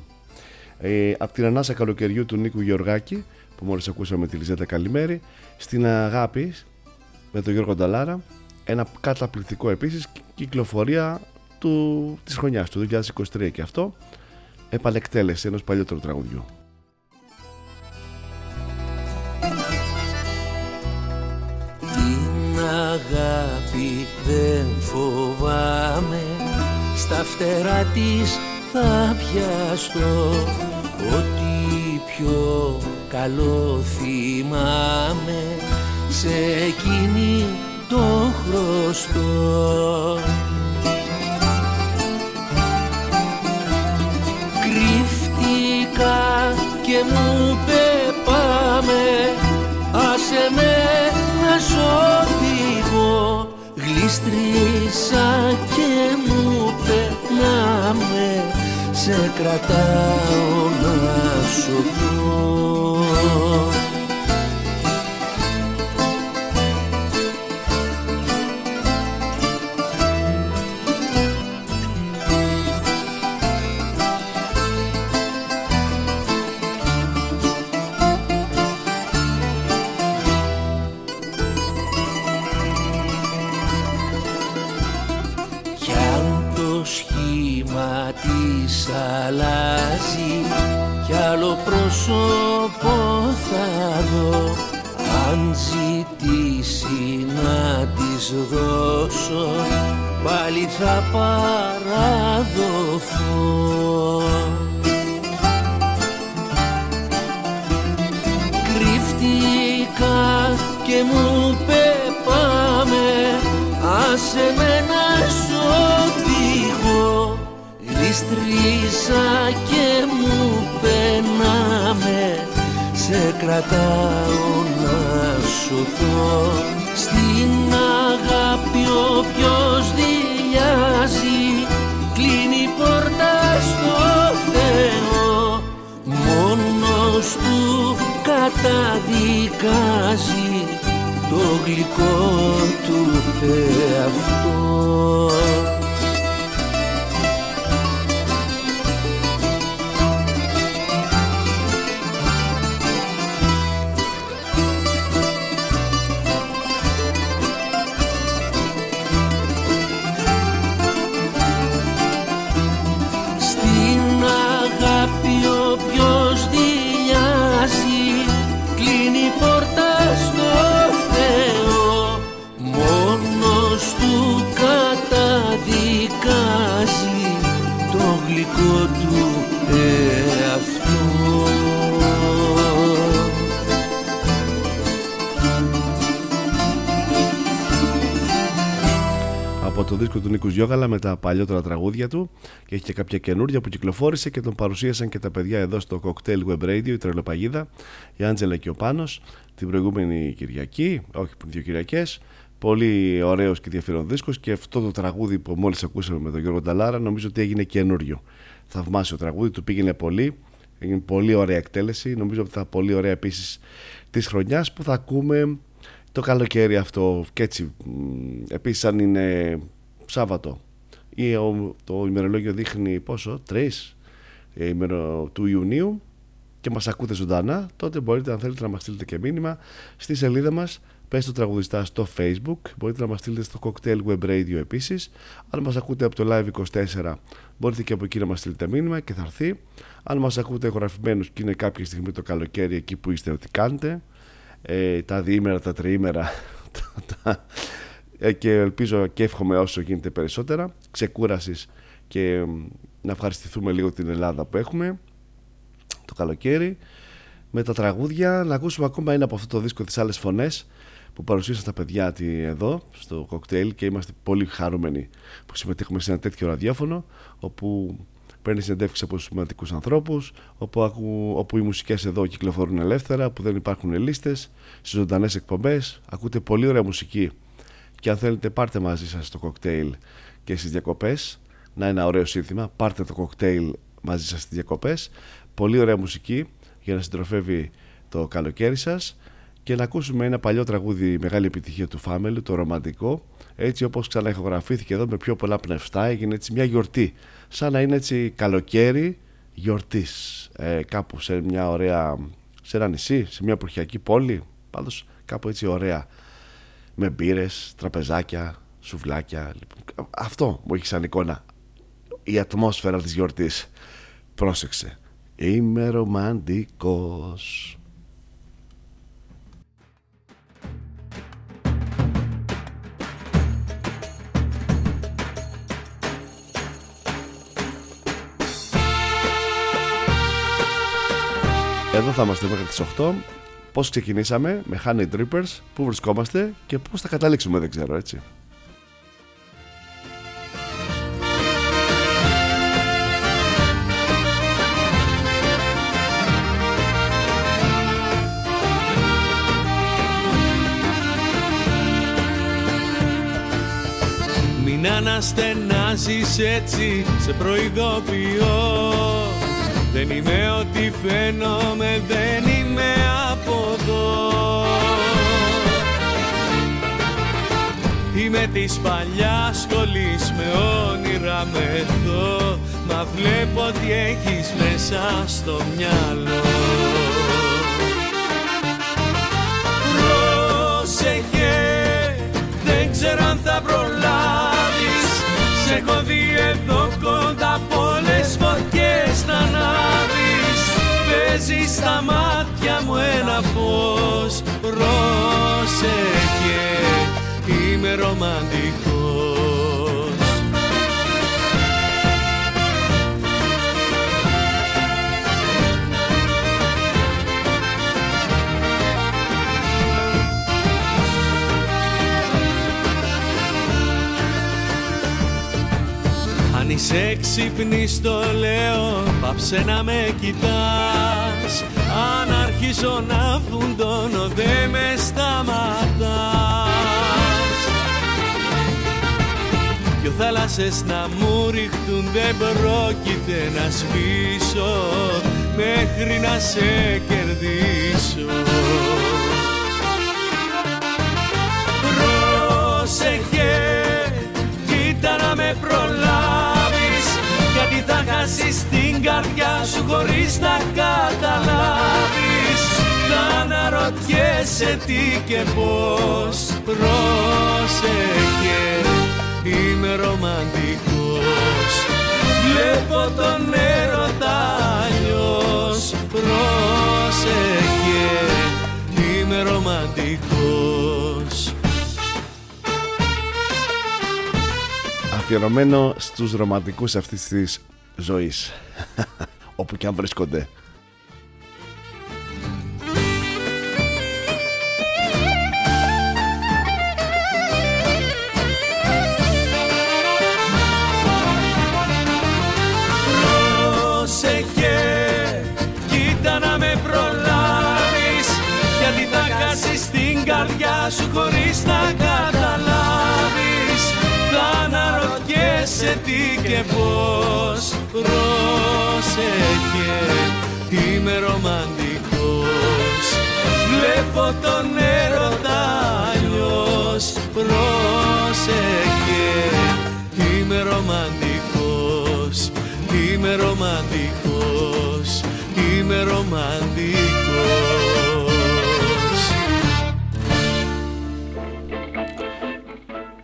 Ε, από την ανάσα καλοκαιριού του Νίκου Γεωργάκη που μόλις ακούσαμε με τη Λιζέτα Καλημέρη. Στην αγάπη με τον Γιώργο Νταλάρα. Ένα καταπληκτικό επίσης κυκλοφορία του, της χρονιάς του 2023 και αυτό επαλεκτέλεση ενός παλιότερου τραγουδιού. Την αγάπη δεν φοβάμαι Στα φτερά της θα πιαστώ Ό,τι πιο καλό θυμάμαι Σε εκείνη το χρωστό Κρύφτηκα και μου είπε πάμε Άσε με να σωθηγώ Γλίστρισα και μου περνάμε Σε κρατάω να σωθώ Κι αλλάζει. Κι άλλο πρόσωπο θα δω. Αν ζητήσει να της δώσω Πάλι θα παραδοθώ Γλίστρισα και μου πενάμε Σε κρατάω να σωθώ Στην αγάπη όποιος δηλιάζει Κλείνει πόρτα στο Θεό. Μόνος του καταδικάζει το γλυκό του εαυτό δίσκο του Νίκου Γιώγαλα με τα παλιότερα τραγούδια του και έχει και κάποια καινούρια που κυκλοφόρησε και τον παρουσίασαν και τα παιδιά εδώ στο Cocktail Web Radio, η Τρελοπαγίδα, η Άντζελα και ο Πάνος την προηγούμενη Κυριακή, όχι πριν δύο Κυριακές. Πολύ ωραίος και ενδιαφέρον δίσκος και αυτό το τραγούδι που μόλις ακούσαμε με τον Γιώργο Νταλάρα νομίζω ότι έγινε καινούριο. Θαυμάσιο τραγούδι, του πήγαινε πολύ Είναι πολύ ωραία εκτέλεση. Νομίζω ότι θα πολύ ωραία επίσης της χρονιάς που θα ακούμε το καλοκαίρι αυτό. Και έτσι, επίσης, αν είναι Σάββατο. Ή το ημερολόγιο δείχνει πόσο, 3 ε, του Ιουνίου. Και μας ακούτε ζωντανά, τότε μπορείτε αν θέλετε να μας στείλετε και μήνυμα στη σελίδα μας. Πες το τραγουδιστά στο facebook. Μπορείτε να μας στείλετε στο Cocktail Web Radio επίσης. Αν μας ακούτε από το Live24 Μπορείτε και από εκεί να μας στείλετε μήνυμα και θα έρθει. Αν μας ακούτε εγγραφημένους και είναι κάποια στιγμή το καλοκαίρι Εκεί που είστε ότι κάνετε. Ε, Τα διήμερα, τα τριήμερα ε, Και ελπίζω και εύχομαι όσο γίνεται περισσότερα Ξεκούρασης και να ευχαριστηθούμε λίγο την Ελλάδα που έχουμε το καλοκαίρι με τα τραγούδια να ακούσουμε ακόμα ένα από αυτό το δίσκο τις άλλες φωνές που παρουσίασαν τα παιδιά εδώ στο κοκτέιλ και είμαστε πολύ χαρούμενοι που συμμετείχουμε σε ένα τέτοιο ραδιόφωνο όπου παίρνει συνεντεύξεις από σημαντικούς ανθρώπους, όπου, όπου οι μουσικές εδώ κυκλοφορούν ελεύθερα, που δεν υπάρχουν λίστες, στις ζωντανές εκπομπές. Ακούτε πολύ ωραία μουσική και αν θέλετε, πάρτε μαζί σας το κοκτέιλ και στις διακοπές. Να είναι ένα ωραίο σύνθημα. Πάρτε το κοκτέιλ μαζί σας στις διακοπές. Πολύ ωραία μουσική για να συντροφεύει το καλοκαίρι σας και να ακούσουμε ένα παλιό τραγούδι μεγάλη επιτυχία του Φάμελου, το ρομαντικό, έτσι όπως ξανά ηχογραφήθηκε εδώ με πιο πολλά πνευστά, έγινε έτσι μια γιορτή, σαν να είναι έτσι καλοκαίρι γιορτής, ε, κάπου σε μια ωραία, σε ένα νησί, σε μια προχειακή πόλη, πάντως κάπου έτσι ωραία, με μπύρες, τραπεζάκια, σουβλάκια, λοιπόν. αυτό μου έχει σαν εικόνα, η ατμόσφαιρα της γιορτής, πρόσεξε, είμαι ρομαντικός. Εδώ θα είμαστε μέχρι τις 8 Πώς ξεκινήσαμε με Honey Drippers Πού βρισκόμαστε και πώς θα καταλήξουμε δεν ξέρω έτσι. Μην αναστενάζεις έτσι σε προειδοποιώ δεν είμαι ό,τι φαίνομαι, δεν είμαι από εδώ. Είμαι της παλιάς σχολής με όνειρα μεθό Μα βλέπω ότι έχεις μέσα στο μυαλό. Πρόσεχε, δεν ξέρω αν θα προλάβεις Σε έχω δει εδώ κοντά πολλές φωτιές να ανάβεις. Παίζει στα μάτια μου ένα φως Πρόσεχε, είμαι ρομαντικός Αν είσαι έξυπνη το λέω Πάψε να με κοιτάς. Αν αρχίσω να φουντώνω δε με σταματάς. Δυο θάλασσες να μου ριχτούν δεν πρόκειται να σβήσω Μέχρι να σε κερδίσω. Πρόσεχε, κοίτα να με προλάβεις Γιατί θα χάσεις την καρδιά σου χωρίς να καταλάβεις. Θα αναρωτιέσαι τι και πώς Πρόσεχε, είμαι ρομαντικός. Βλέπω τον έρωτα αλλιώς. Πρόσεχε, είμαι ρομαντικός Αφιερωμένο στους ρομαντικούς αυτής της ζωής Όπου και αν βρίσκονται και πώς Πρόσεχε, είμαι ρομαντικός Βλέπω τον έρωτα αλλιώς Πρόσεχε. Είμαι ρομαντικός Είμαι ρομαντικός Είμαι ρομαντικός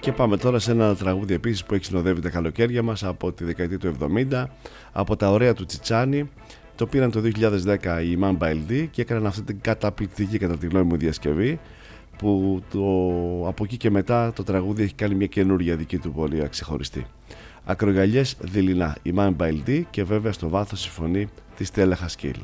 Και πάμε τώρα σε ένα τραγούδι επίσης που έχει συνοδεύει τα καλοκαίρια μας από τη δεκαετία του 70 από τα ωραία του Τσιτσάνι το πήραν το 2010 η Mamba LD και έκαναν αυτή την καταπληκτική κατά τη γνώμη μου διασκευή που το, από εκεί και μετά το τραγούδι έχει κάνει μια καινούργια δική του πολύ ξεχωριστή. Ακρογαλιές δειλινά η Mamba LD και βέβαια στο βάθος η φωνή της Τέλα Χασκίλ.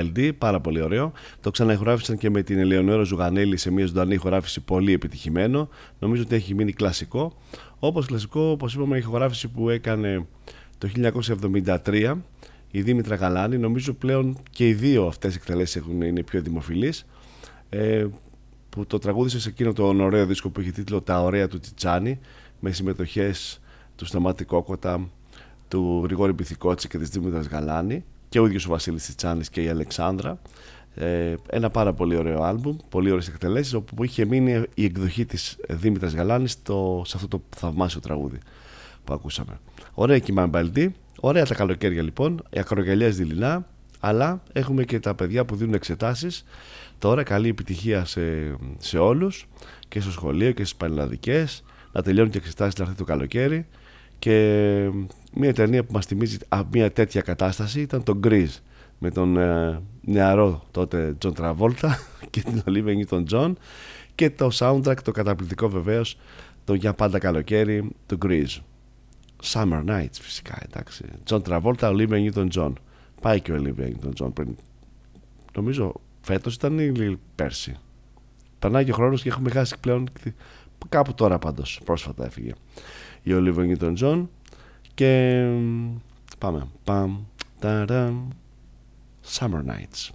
Η Mamba πάρα πολύ ωραίο. Το ξαναεχογράφησαν και με την Ελεονόρα Ζουγανέλη σε μια ζωντανή ηχογράφηση πολύ επιτυχημένο. Νομίζω ότι έχει μείνει κλασικό. Όπως κλασικό, όπως είπαμε, η ηχογράφηση που έκανε το 1973 η Δήμητρα Γαλάνη. Νομίζω πλέον και οι δύο αυτές εκτελέσεις είναι πιο δημοφιλείς. Ε, που το τραγούδισε σε εκείνο τον ωραίο δίσκο που έχει τίτλο Τα ωραία του Τσιτσάνη με συμμετοχές του Σταμάτη Κόκοτα, του Γρηγόρη Μπιθικότση και της Δήμητρας Γαλάνη και ο ίδιος ο Βασίλης Τσιτσάνης και η Αλεξάνδρα. Ε, ένα πάρα πολύ ωραίο άλμπουμ, πολύ ωραίες εκτελέσεις όπου είχε μείνει η εκδοχή της Δήμητρας Γαλάνης στο, σε αυτό το θαυμάσιο τραγούδι που ακούσαμε. Ωραία και η Μαμπαλντή, ωραία τα καλοκαίρια λοιπόν, οι ακρογελιές δειλινά, αλλά έχουμε και τα παιδιά που δίνουν εξετάσεις. Τώρα καλή επιτυχία σε, σε όλους. Και στο σχολείο και στις πανελλαδικές, να τελειώνουν και εξετάσεις να έρθει το καλοκαίρι και μια ταινία που μας θυμίζει μια τέτοια κατάσταση ήταν το Grease με τον ε, νεαρό τότε Τζον Τραβόλτα και την Ολίβια Νιούτον Τζον και το soundtrack το καταπληκτικό βεβαίως το για πάντα καλοκαίρι του Grease. Summer Nights φυσικά εντάξει. Τζον Τραβόλτα, Ολίβια Νιούτον Τζον. Πάει και ο Ολίβια Νιούτον Τζον πριν. Νομίζω φέτος ήταν ή πέρσι. Περνάει και ο χρόνος και έχουμε χάσει πλέον κάπου τώρα πάντως πρόσφατα έφυγε η Oliver τον Τζόν και πάμε. Παμ ταραμ. Summer Nights.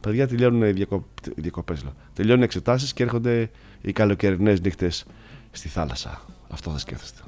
Παιδιά τελειώνουν οι διακοπ... διακοπές λέω. τελειώνουν οι εξετάσεις και έρχονται οι καλοκαιρινές νύχτες στη θάλασσα. Αυτό θα σκέφτεστε.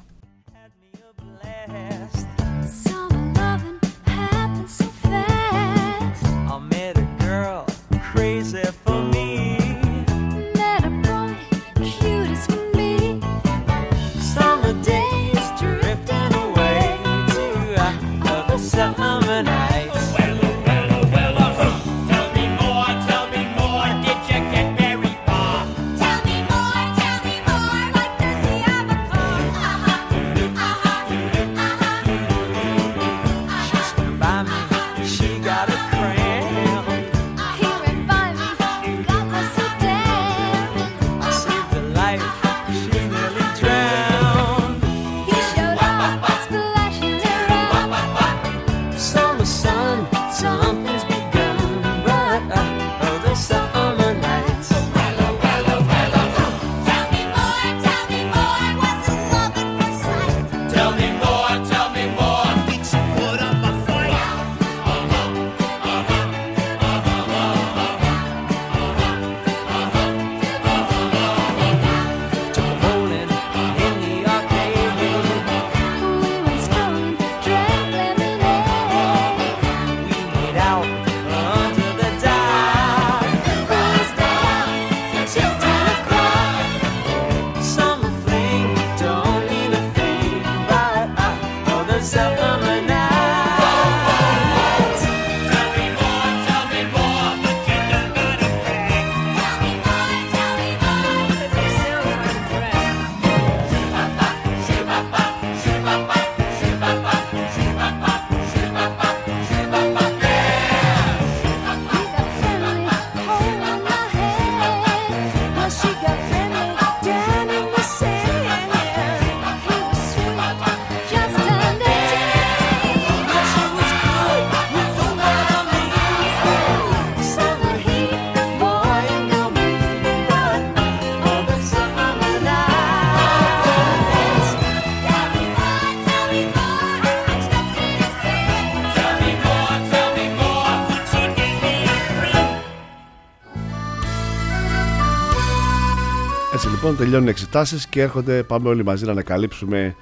Λοιπόν, τελειώνουν οι εξετάσεις και έρχονται, πάμε όλοι μαζί να ανακαλύψουμε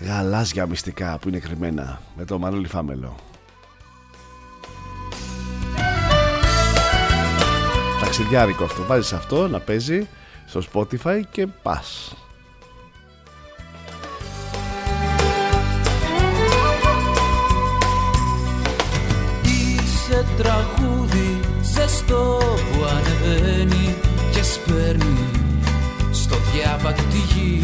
γαλάζια μυστικά που είναι κρυμμένα με το Μανώλη Φάμελο. Ταξιδιάρικο αυτό, αυτό να παίζει στο Spotify και πας. Τραγούδι ζεστό που ανεβαίνει και σπέρνει στο διάβα τη γη.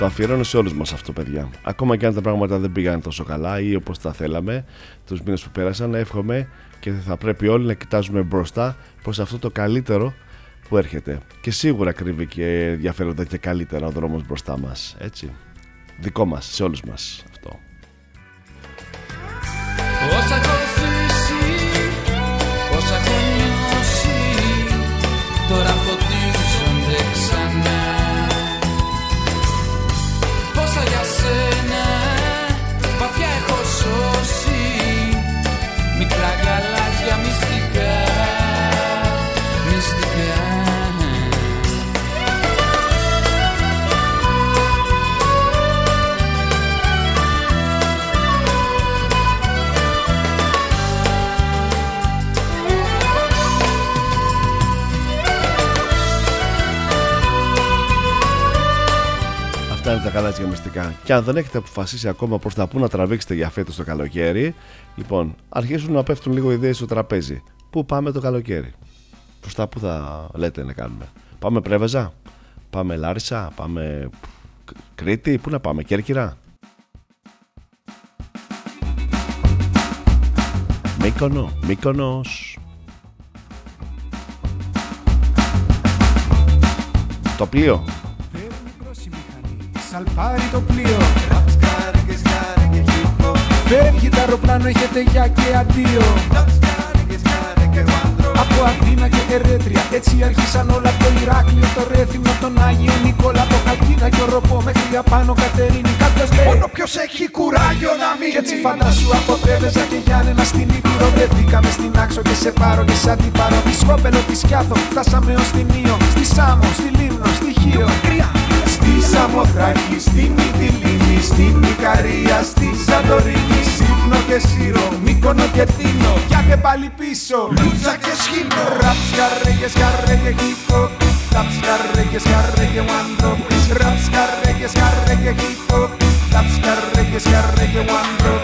Το αφιερώνω σε όλους μας αυτό, παιδιά. Ακόμα και αν τα πράγματα δεν πήγαν τόσο καλά ή όπως τα θέλαμε τους μήνες που πέρασαν, εύχομαι και θα πρέπει όλοι να κοιτάζουμε μπροστά προς αυτό το καλύτερο που έρχεται. Και σίγουρα κρύβει και ενδιαφέροντα και καλύτερα ο δρόμος μπροστά μας. Έτσι. Δικό μας, σε όλους μας αυτό. Αυτά είναι τα γαλάζια μυστικά. Και αν δεν έχετε αποφασίσει ακόμα προς τα πού να τραβήξετε για φέτος το καλοκαίρι, λοιπόν, αρχίζουν να πέφτουν λίγο ιδέες στο τραπέζι. Πού πάμε το καλοκαίρι, προς τα πού θα λέτε να κάνουμε. Πάμε Πρέβεζα, πάμε Λάρισα, πάμε Κρήτη, πού να πάμε, Κέρκυρα; Μύκονο, Μύκονος. Το πλοίο. Σαλπάρει το πλοίο. Φεύγει το αεροπλάνο, έχετε για και αντίο. Από Αθήνα και Ερέτρια Έτσι άρχισαν όλα από το Ηράκλειο Το Ρέθυμνο, τον Άγιο Νικόλα Το Καλκίνα και ο Ροπό μέχρι απάνω Κατερίνη Κάποιος λέει. Μόνο ποιος έχει κουράγιο να μην Κι έτσι φαντάσου από Πρέβεζα και Γιάννενα στην Ήπειρο. Βρεθήκαμε στην Άξο και σε πάρω και σαν την πάρω Τη Σκόπελο, τη Σκιάθο, φτάσαμε ως την Ήο Στη Σάμο, στη Λίμνο, στη Χίο Στη Σαμοθράκη, στη Μυτιλίνη, στην Ικαρία, στη Σαντορίνη, Σύμνο και Σύρο, Μύκονο και Τίνο, πιάτε πάλι πίσω, Λούτσα και Σχήνο, Ραψ, καρέ και σκαρέ και χίπο, Ραψ, καρέ και σκαρέ και βάντρο, Ραψ, καρέ και σκαρέ και χίπο, Ραψ, καρέ και σκαρέ και βάντρο.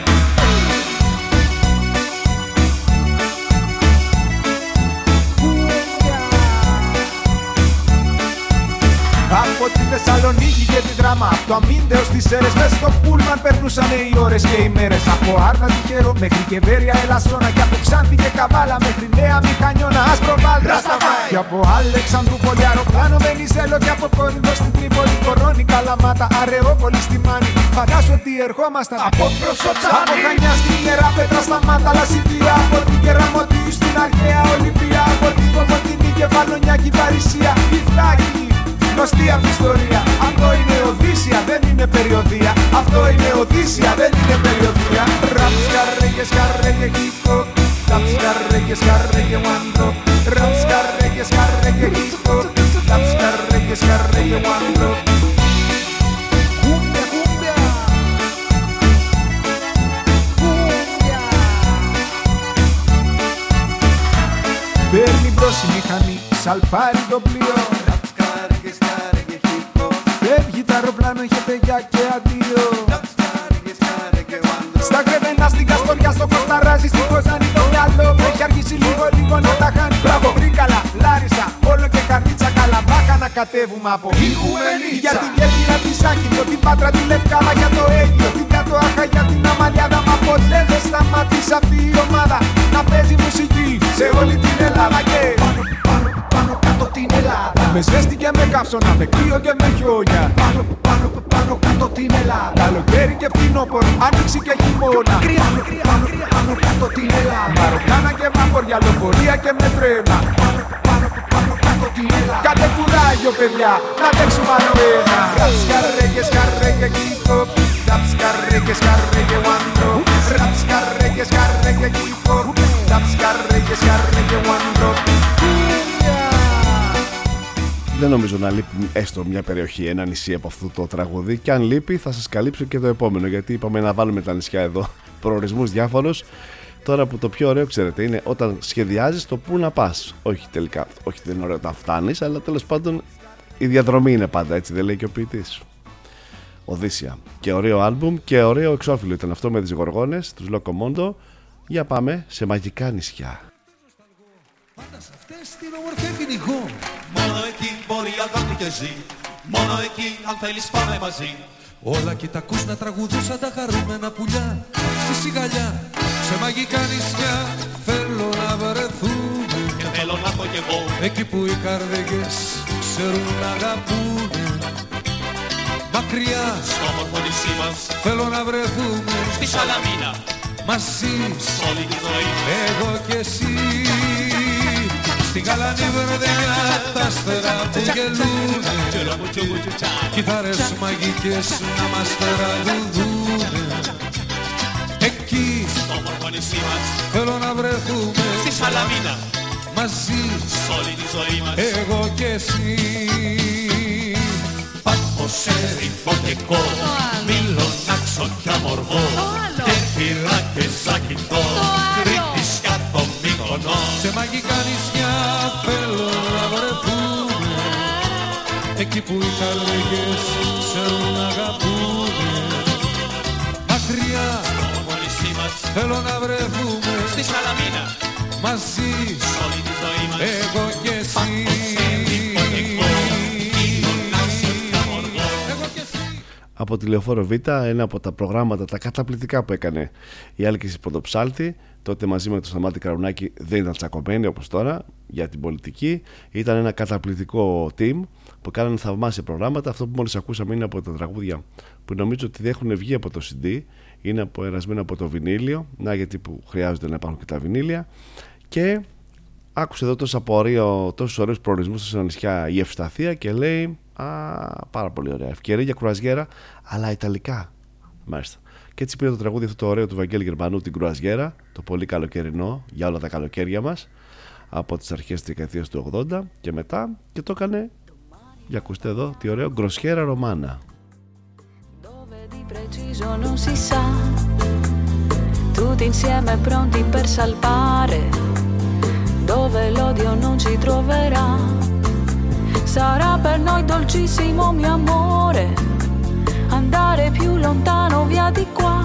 Από τη Θεσσαλονίκη και τη δράμα Από το αμύντεο στις αίρες Μες στο πούλμαν περνούσαν οι ώρες και οι μέρες Από Άρνα τυχερό μέχρι και Βέρεια Ελασσόνα Και από Ξάνθη και Καβάλα μέχρι Νέα Μηχανιώνα Άσπρο Βάλτρα Ρασταφάι. Και από Αλεξανδρούπολη αεροπλάνο Βενιζέλο Και από Κόρινθο στην Τρίπολη Κορώνη Καλαμάτα Αρεόπολη στη Μάνη Φαντάσου ότι ερχόμασταν Από Προσοτσάνη. Από Χανιά στην Ιερά Πέτρα στα Μάτα Λασιδία Από την Κεραμωτή στην Αρχαία Ολυμπία Από την Κομωτινή και Βαλονιάκη Παρισία Η Φλάκη γνωστή αυτή ιστορία. Αυτό είναι Οδύσσια, δεν είναι περιοδία. Αυτό είναι Οδύσσια, δεν είναι περιοδία. Ραψ, καρέ και σκαρέ και χίπο. Ραψ, καρέ και σκαρέ και βάντρο. Ραψ, καρέ και σκαρέ και χίπο. Ραψ, καρέ και σκαρέ και βάντρο. Κούμπια, κούμπια. Παίρνει μπρος η μηχανή, σαλπάρει το πλοίο Φεύγει το αεροπλάνο, έχετε για και αντίο Στα κρεβένα, στην Καστοριά, στο Κοσταράζι, στην Κοζάνη το μυαλό μου Έχει αργήσει λίγο λίγο να τα χάνει. Μπράβο, Τρίκαλα, Λάρισα, όλο και καρνίτσα Καλαμπάκα να κατέβουμε από Ιγουμενίτσα. Για την Κέρκυρα, τη Σάκυνο, την Πάτρα, τη Λευκάλα Για το Αίγυο, την Κατοάχα, για την Αμαλιάδα Μα ποτέ δεν σταματήσει αυτή η ομάδα Να παίζει μουσική σε όλη την Ελλάδα Και πάνω, πάνω, πάνω κάτω την Ελλάδα. Με ζέστη και με κάψωνα, με κρύο και με χιόνια. Πάνω, πάνω, πάνω κάτω την Ελλάδα. Καλοκαίρι και φθινόπωρο, άνοιξη και χειμώνα. Κρύα, κρύα, κρύα, πάνω κάτω την Ελλάδα. Μαροκάνα και βαποριά, λεωφορεία και με τρένα Πάνω, πάνω, πάνω κάτω την Ελλάδα. Κάντε κουράγιο παιδιά, να παίξουμε άλλο ένα. Ραψ, καρέ και σκαρέ και κύκο Ραψ, καρέ και σκαρέ και βάντρο Ραψ, καρέ και σκαρέ και κύκο Ραψ, καρέ και σκαρέ και βάντρο Δεν νομίζω να λείπει έστω μια περιοχή, ένα νησί από αυτό το τραγούδι. Και αν λείπει, θα σας καλύψω και το επόμενο. Γιατί είπαμε να βάλουμε τα νησιά εδώ προορισμούς διάφορου. Τώρα που το πιο ωραίο, ξέρετε, είναι όταν σχεδιάζεις το πού να πας. Όχι τελικά, όχι δεν είναι ωραίο όταν φτάνεις, αλλά τέλος πάντων η διαδρομή είναι πάντα έτσι, δεν λέει και ο ποιητής. Οδύσσια. Και ωραίο άλμπουμ και ωραίο εξώφυλλο ήταν αυτό με τις γοργόνες, τους Λοκομόντο. Για πάμε σε μαγικά νησιά. Στην όμορφη κυνηγό Μόνο εκεί μπορεί η αγάπη και ζει. Μόνο εκεί αν θέλεις πάμε μαζί. Όλα κι τα ακούς να τραγουδούσαν τα χαρούμενα πουλιά. Στη σιγαλιά, σε μαγικά νησιά Θέλω να βρεθούμε. Και θέλω να έχω κι εγώ. Εκεί που οι καρδιές ξέρουν να αγαπούνε Μακριά, Στο όμορφο νησί μας. θέλω να βρεθούμε. Στη Σαλαμίνα. Μαζί, Σ' όλη τη ζωή. εγώ κι εσύ Στην καλανή βραδιά τα αστέρα που γελούνε. Κιθάρες μαγικές να μας τραγουδούνε Εκεί Στο όμορφο νησί μας. θέλω να βρεθούμε Στη Σαλαμίνα. Μαζί, Σ' όλη τη ζωή μας. Εγώ κι εσύ. Πάπο σε ρηφοκεκό Μήλο νάξο κι αμοργό Και φυρά και ζακιτό Σε μαγικά νησιά θέλω να βρεθούμε. Εκεί που οι καρδιές ξέρουν να αγαπούνε. Μακριά όμορφο νησί μας. θέλω να βρεθούμε. Στη Σαλαμίνα. Μαζί. Σ' όλη τη ζωή μας. Εγώ κι εσύ. Από τη Λεωφόρο Β, ένα από τα προγράμματα τα καταπληκτικά που έκανε η Άλκηση Πρωτοψάλτη. Τότε μαζί με τον Σταμάτη Καρουνάκη δεν ήταν τσακωμένοι όπως τώρα για την πολιτική. Ήταν ένα καταπληκτικό team που κάνανε θαυμάσια προγράμματα. Αυτό που μόλις ακούσαμε είναι από τα τραγούδια που νομίζω ότι δεν έχουν βγει από το CD. Είναι από, ερασμένα από το βινίλιο. Να γιατί που χρειάζονται να υπάρχουν και τα βινίλια. Και άκουσε εδώ τόσο απορίο, τόσους ωραίους προορισμούς στα νησιά η Ευσταθία και λέει Α, πάρα πολύ ωραία. Ευκαιρία για κουραζιέρα, αλλά ιταλικά. Μάλιστα. Και έτσι πήρε το τραγούδι αυτό το ωραίο του Βαγγέλη Γερμανού, την κουραζιέρα, το πολύ καλοκαιρινό για όλα τα καλοκαίρια μας, από τις αρχές της δεκαετίας του 80 και μετά και το έκανε, για ακούστε εδώ, τι ωραίο, γκροσιέρα ρομάνα. di preciso non si sa. Tutti insieme pronti per salpare, dove l'odio non ci troverà. Sarà per noi dolcissimo mio amore, andare più lontano via di qua,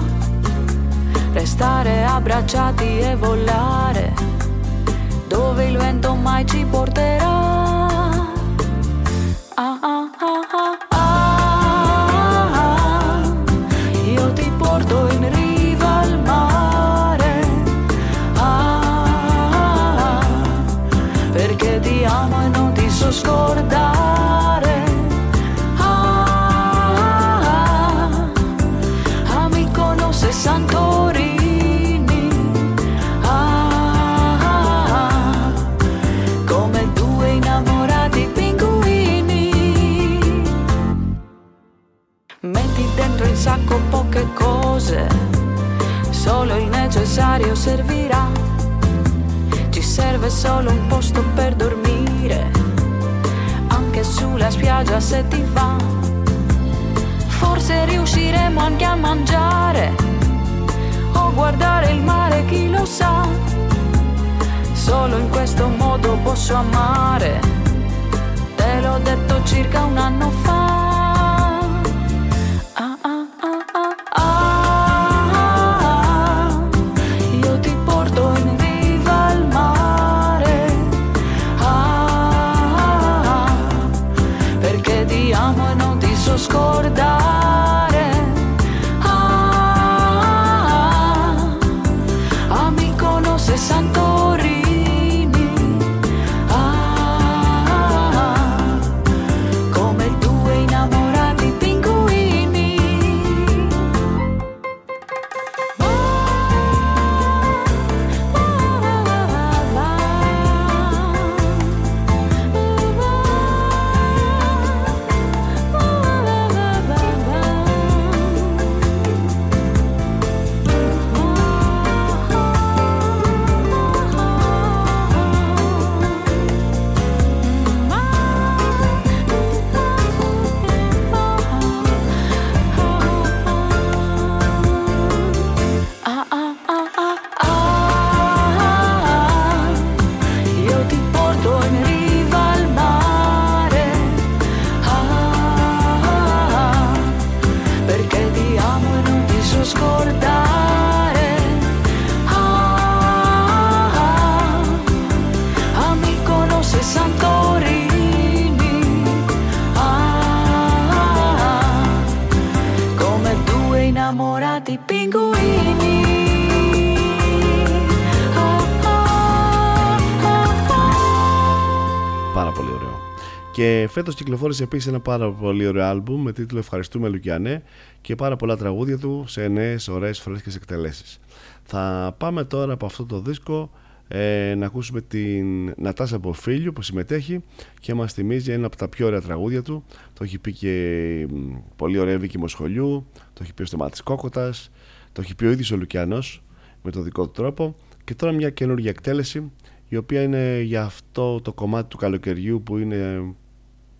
restare abbracciati e volare, dove il vento mai ci porterà. Ah, ah, ah, ah. Sacco poche cose, solo il necessario servirà. Ci serve solo un posto per dormire, anche sulla spiaggia se ti va. Forse riusciremo anche a mangiare o guardare il mare, chi lo sa. Solo in questo modo posso amare, te l'ho detto circa un anno fa. nossos. Φέτος κυκλοφόρησε επίσης ένα πάρα πολύ ωραίο άλμπουμ με τίτλο Ευχαριστούμε Λουκιανέ και πάρα πολλά τραγούδια του σε νέες ωραίες φρέσκες εκτελέσεις. Θα πάμε τώρα από αυτό το δίσκο ε, να ακούσουμε την Νατάσα Μποφίλιο που συμμετέχει και μας θυμίζει ένα από τα πιο ωραία τραγούδια του. Το έχει πει και μ, πολύ ωραία Βίκη Μοσχολιού, το έχει πει ο Στομάτης Κόκοτας, το έχει πει ο ίδιος ο Λουκιανός με τον δικό του τρόπο και τώρα μια καινούργια εκτέλεση η οποία είναι για αυτό το κομμάτι του καλοκαιριού που είναι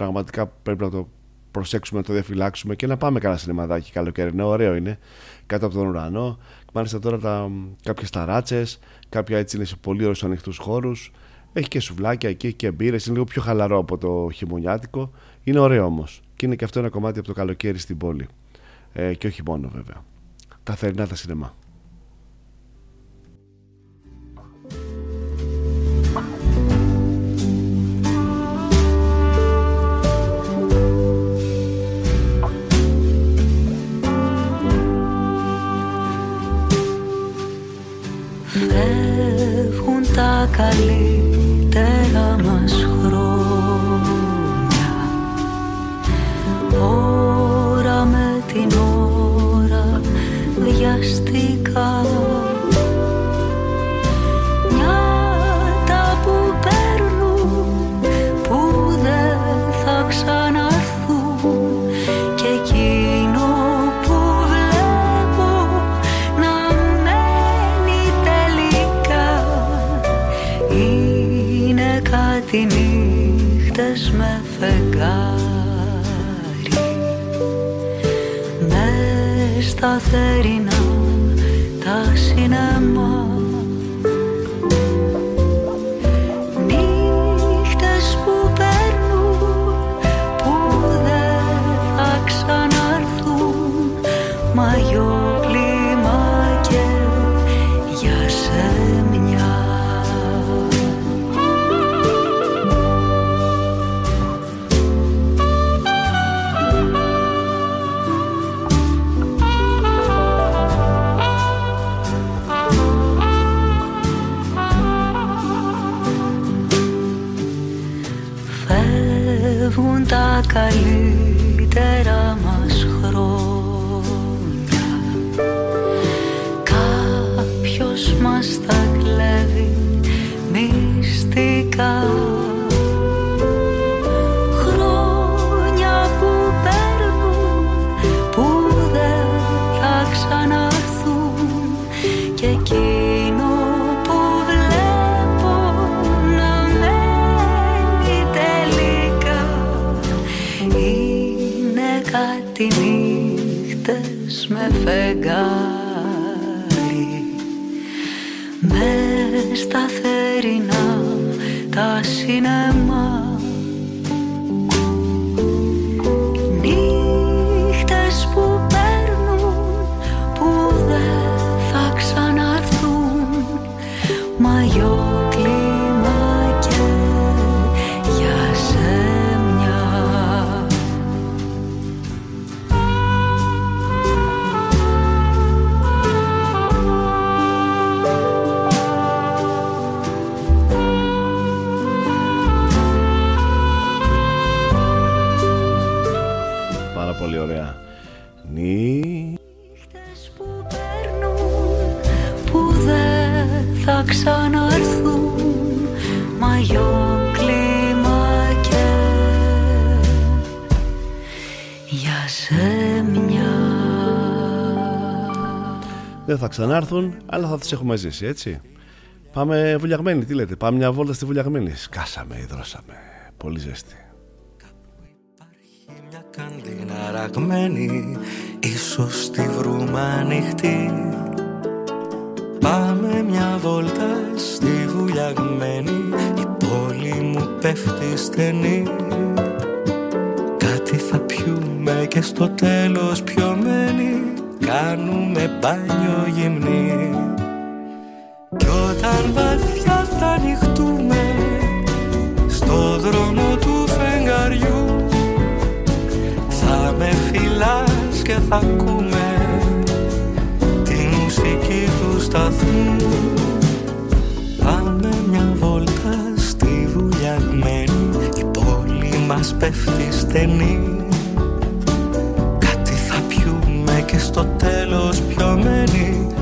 πραγματικά πρέπει να το προσέξουμε, να το διαφυλάξουμε και να πάμε καλά σινεμαδάκι καλοκαιρινό, ωραίο είναι, κάτω από τον ουρανό. Μάλιστα τώρα τα, κάποιες ταράτσες, κάποια έτσι είναι σε πολύ ωραίους ανοιχτούς χώρους. Έχει και σουβλάκια εκεί, έχει και μπύρες, είναι λίγο πιο χαλαρό από το χειμωνιάτικο. Είναι ωραίο όμως και είναι και αυτό ένα κομμάτι από το καλοκαίρι στην πόλη. Ε, και όχι μόνο βέβαια. Τα θερινά τα σινεμά. Φεύγουν τα μες στα καλύτερα μας χρόνια με φεγγάρι. Μες στα θερινά τα σινεμά ξανάρθουν, αλλά θα τις έχουμε ζήσει, έτσι. Πάμε βουλιαγμένοι, τι λέτε. Πάμε μια βόλτα στη βουλιαγμένη. Σκάσαμε, υδρώσαμε. Πολύ ζέστη. Καντίνα ραγμένη, ίσως τη βρούμε ανοιχτή Πάμε μια βόλτα στη βουλιαγμένη Η πόλη μου πέφτει στενή Κάτι θα πιούμε και στο τέλος πιωμένοι Κάνουμε μπάνιο γυμνή. Κι όταν βαθιά θα ανοιχτούμε Στο δρόμο του φεγγαριού θα με φυλάς και θα ακούμε σταθμού. Πάμε μια βόλτα στη βουλιαγμένη Η πόλη μας πέφτει στενή και στο τέλος πιωμένοι Κάνουμε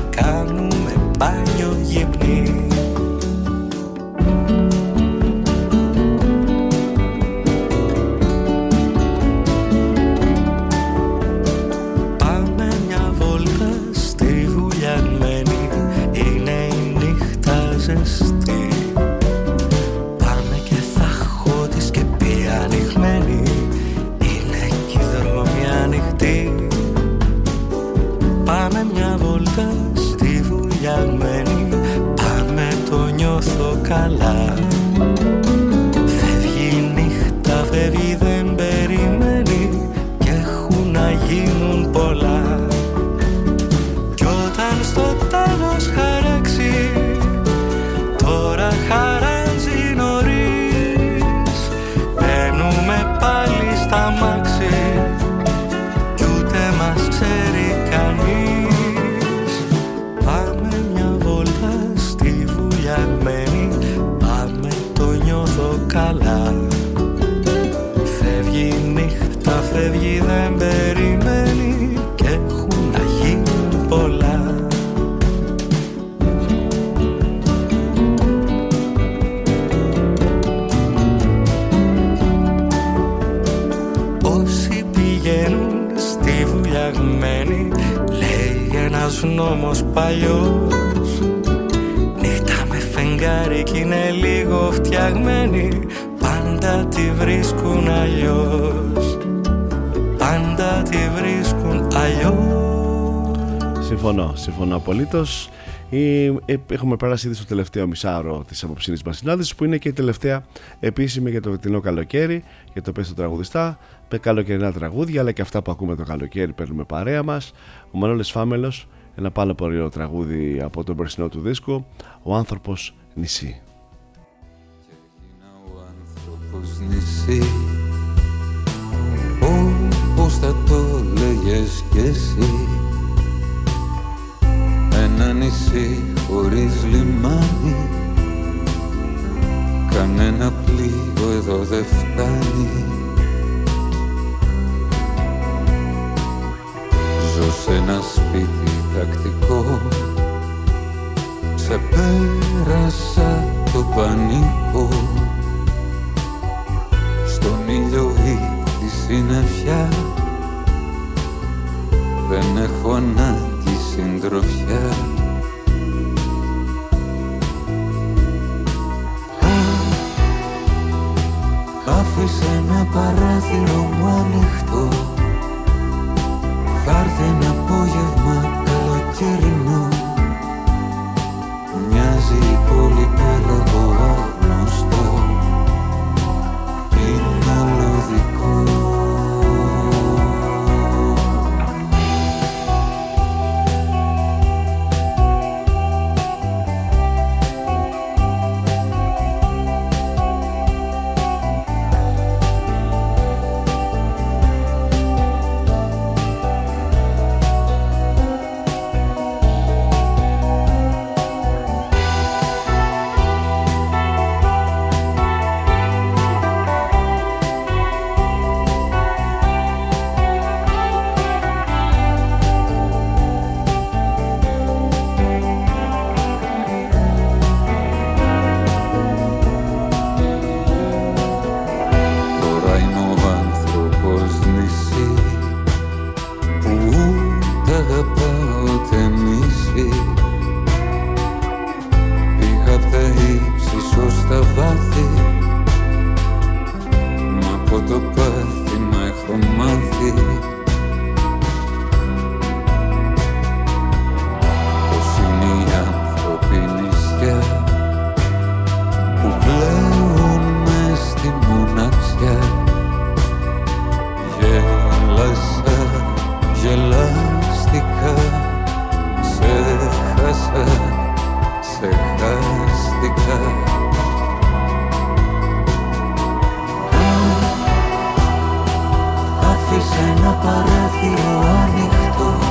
καλά. Φεύγει η νύχτα, φεύγει δεν περιμένει Κι έχουν να γίνουν πολλά. Κι όταν στο τέλος χαράξει Τώρα χαράζει νωρίς. Μπαίνουμε πάλι στα μάξι Κι ούτε μας ξέρει κανείς. Πάμε μια βόλτα στη βουλιαγμένη Συμφωνώ, συμφωνώ απολύτως. Έχουμε περάσει ήδη στο τελευταίο μισάωρο της απόψινή μας συνάντησης που είναι και η τελευταία επίσημη για το βετινό καλοκαίρι, για το πέστο τραγουδιστά. Με καλοκαιρινά τραγούδια, αλλά και αυτά που ακούμε το καλοκαίρι παίρνουμε παρέα μας. Ο Μανώλης Φάμελος, ένα πάρα πολύ ωραίο τραγούδι από τον περσινό του δίσκο, Ο άνθρωπος νησί. Όπως νησί Όπως θα το λέγες κι εσύ Ένα νησί χωρίς λιμάνι. Κανένα πλοίο εδώ δεν φτάνει. Ζω σε ένα σπίτι τακτικό. Ξεπέρασα το πανικό. Στον ήλιο ή τη συννεφιά. Δεν έχω ανάγκη συντροφιά. Άφησε ένα παράθυρο μου ανοιχτό. Θα έρθει ένα απόγευμα καλοκαιρινό. Μοιάζει η πόλη πέλαγο παράθυρο ανοιχτό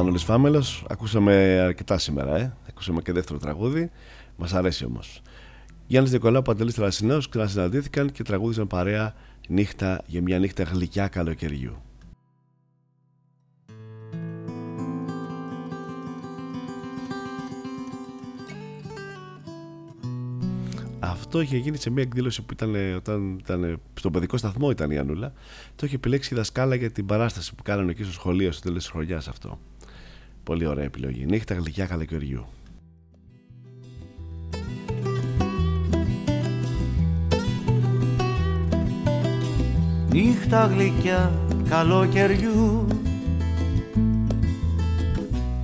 Μανώλης Φάμελος Ακούσαμε αρκετά σήμερα ε. Ακούσαμε και δεύτερο τραγούδι Μας αρέσει όμως Γιάννης Νικολάου Παντελής Τρασινέος ξανασυναντήθηκαν και τραγούδισαν παρέα νύχτα για μια νύχτα γλυκιά καλοκαιριού Αυτό είχε γίνει σε μια εκδήλωση που ήταν όταν ήταν στον παιδικό σταθμό ήταν η Ανούλα. Το είχε επιλέξει η δασκάλα για την παράσταση που κάνανε εκεί στο σχολείο στο τέλος της χρονιάς αυτό. Πολύ ωραία επιλογή. Νύχτα γλυκιά καλοκαιριού. Νύχτα γλυκιά καλοκαιριού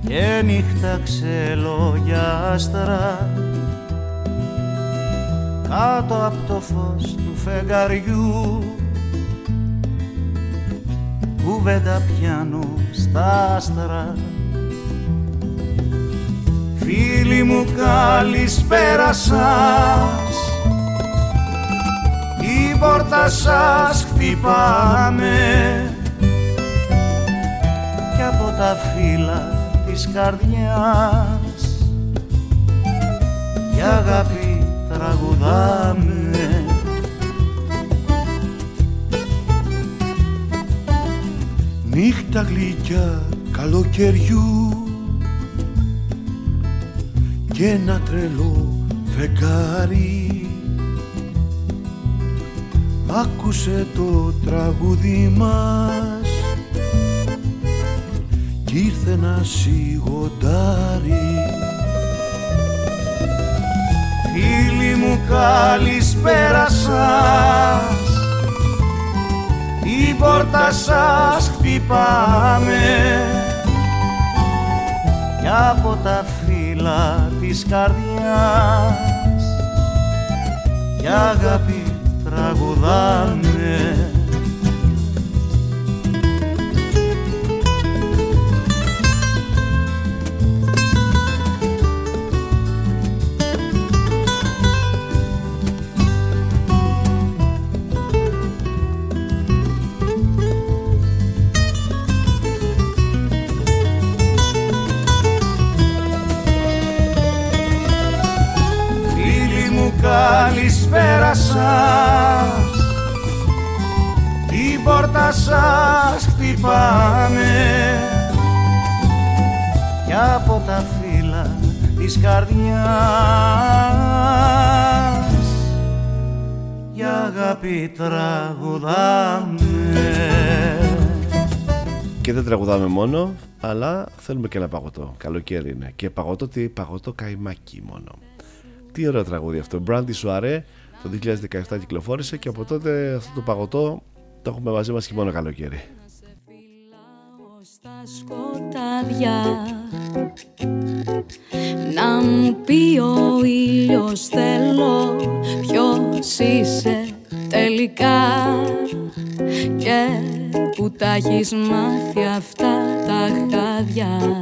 και νύχτα ξελόγια άστρα κάτω από το φως του φεγγαριού κουβέντα πιάνω στα άστρα Φίλοι μου καλησπέρα σας η πόρτα σας χτυπάμε. Και από τα φύλλα της καρδιάς. Η αγάπη τραγουδάμε. Νύχτα γλυκιά καλοκαιριού και ένα τρελό φεγγάρι. Άκουσε το τραγούδι μας κι ήρθε να σιγοντάρει. Φίλοι μου καλησπέρα σας Η πόρτα σας χτυπάμε. Κι από τα φύλλα της καρδιάς. Για αγάπη τραγουδάμε σας Την πόρτα σας χτυπάμε Κι από τα φύλλα της καρδιάς Για αγάπη τραγουδάμε Και δεν τραγουδάμε μόνο, αλλά θέλουμε και ένα παγωτό. Καλοκαίρι είναι. Και παγωτό τι, παγωτό καϊμάκι μόνο. Τι ωραίο τραγούδι αυτό. Brandy Soiree το 2017 κυκλοφόρησε και από τότε αυτό το παγωτό το έχουμε μαζί μας χειμώνα καλοκαίρι. στα σκοτάδια Να μου πει ο ήλιος θέλω ποιος είσαι τελικά Και που τα έχεις μάθει αυτά τα χάδια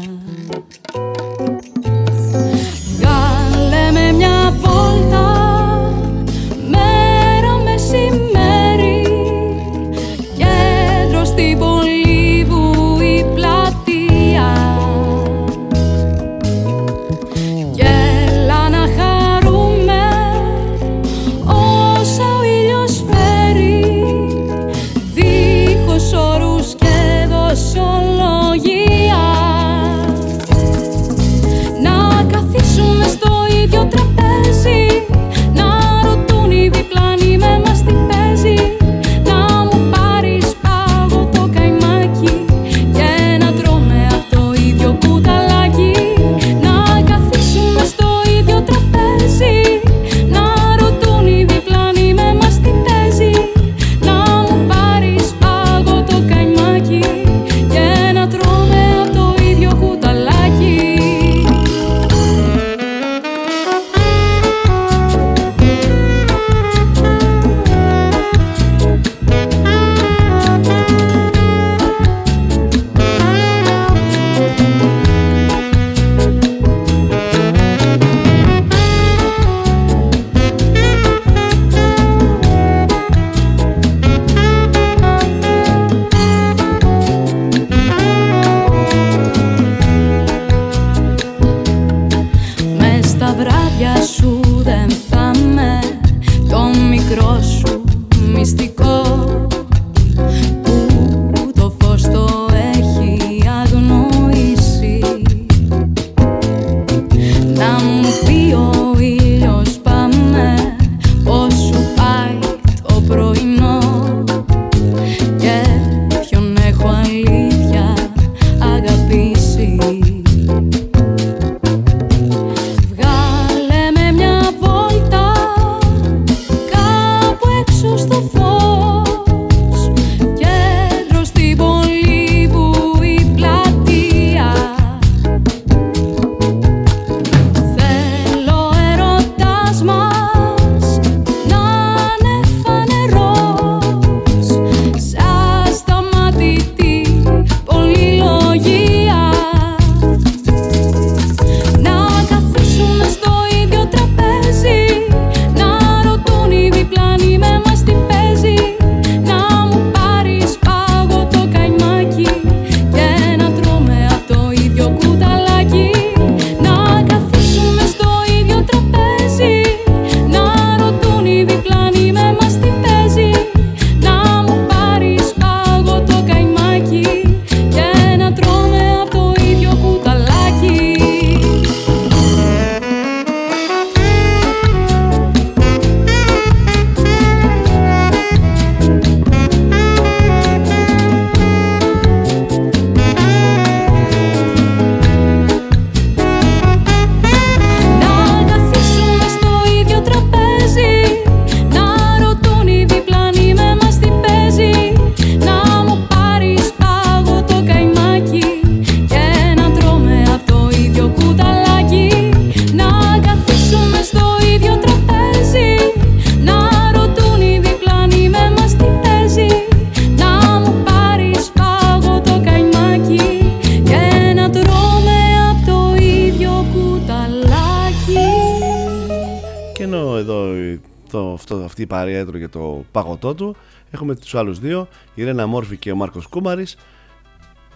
παρέα έτρωγε το παγωτό του. Έχουμε τους άλλους δύο, η Ρένα Μόρφη και ο Μάρκος Κούμαρης.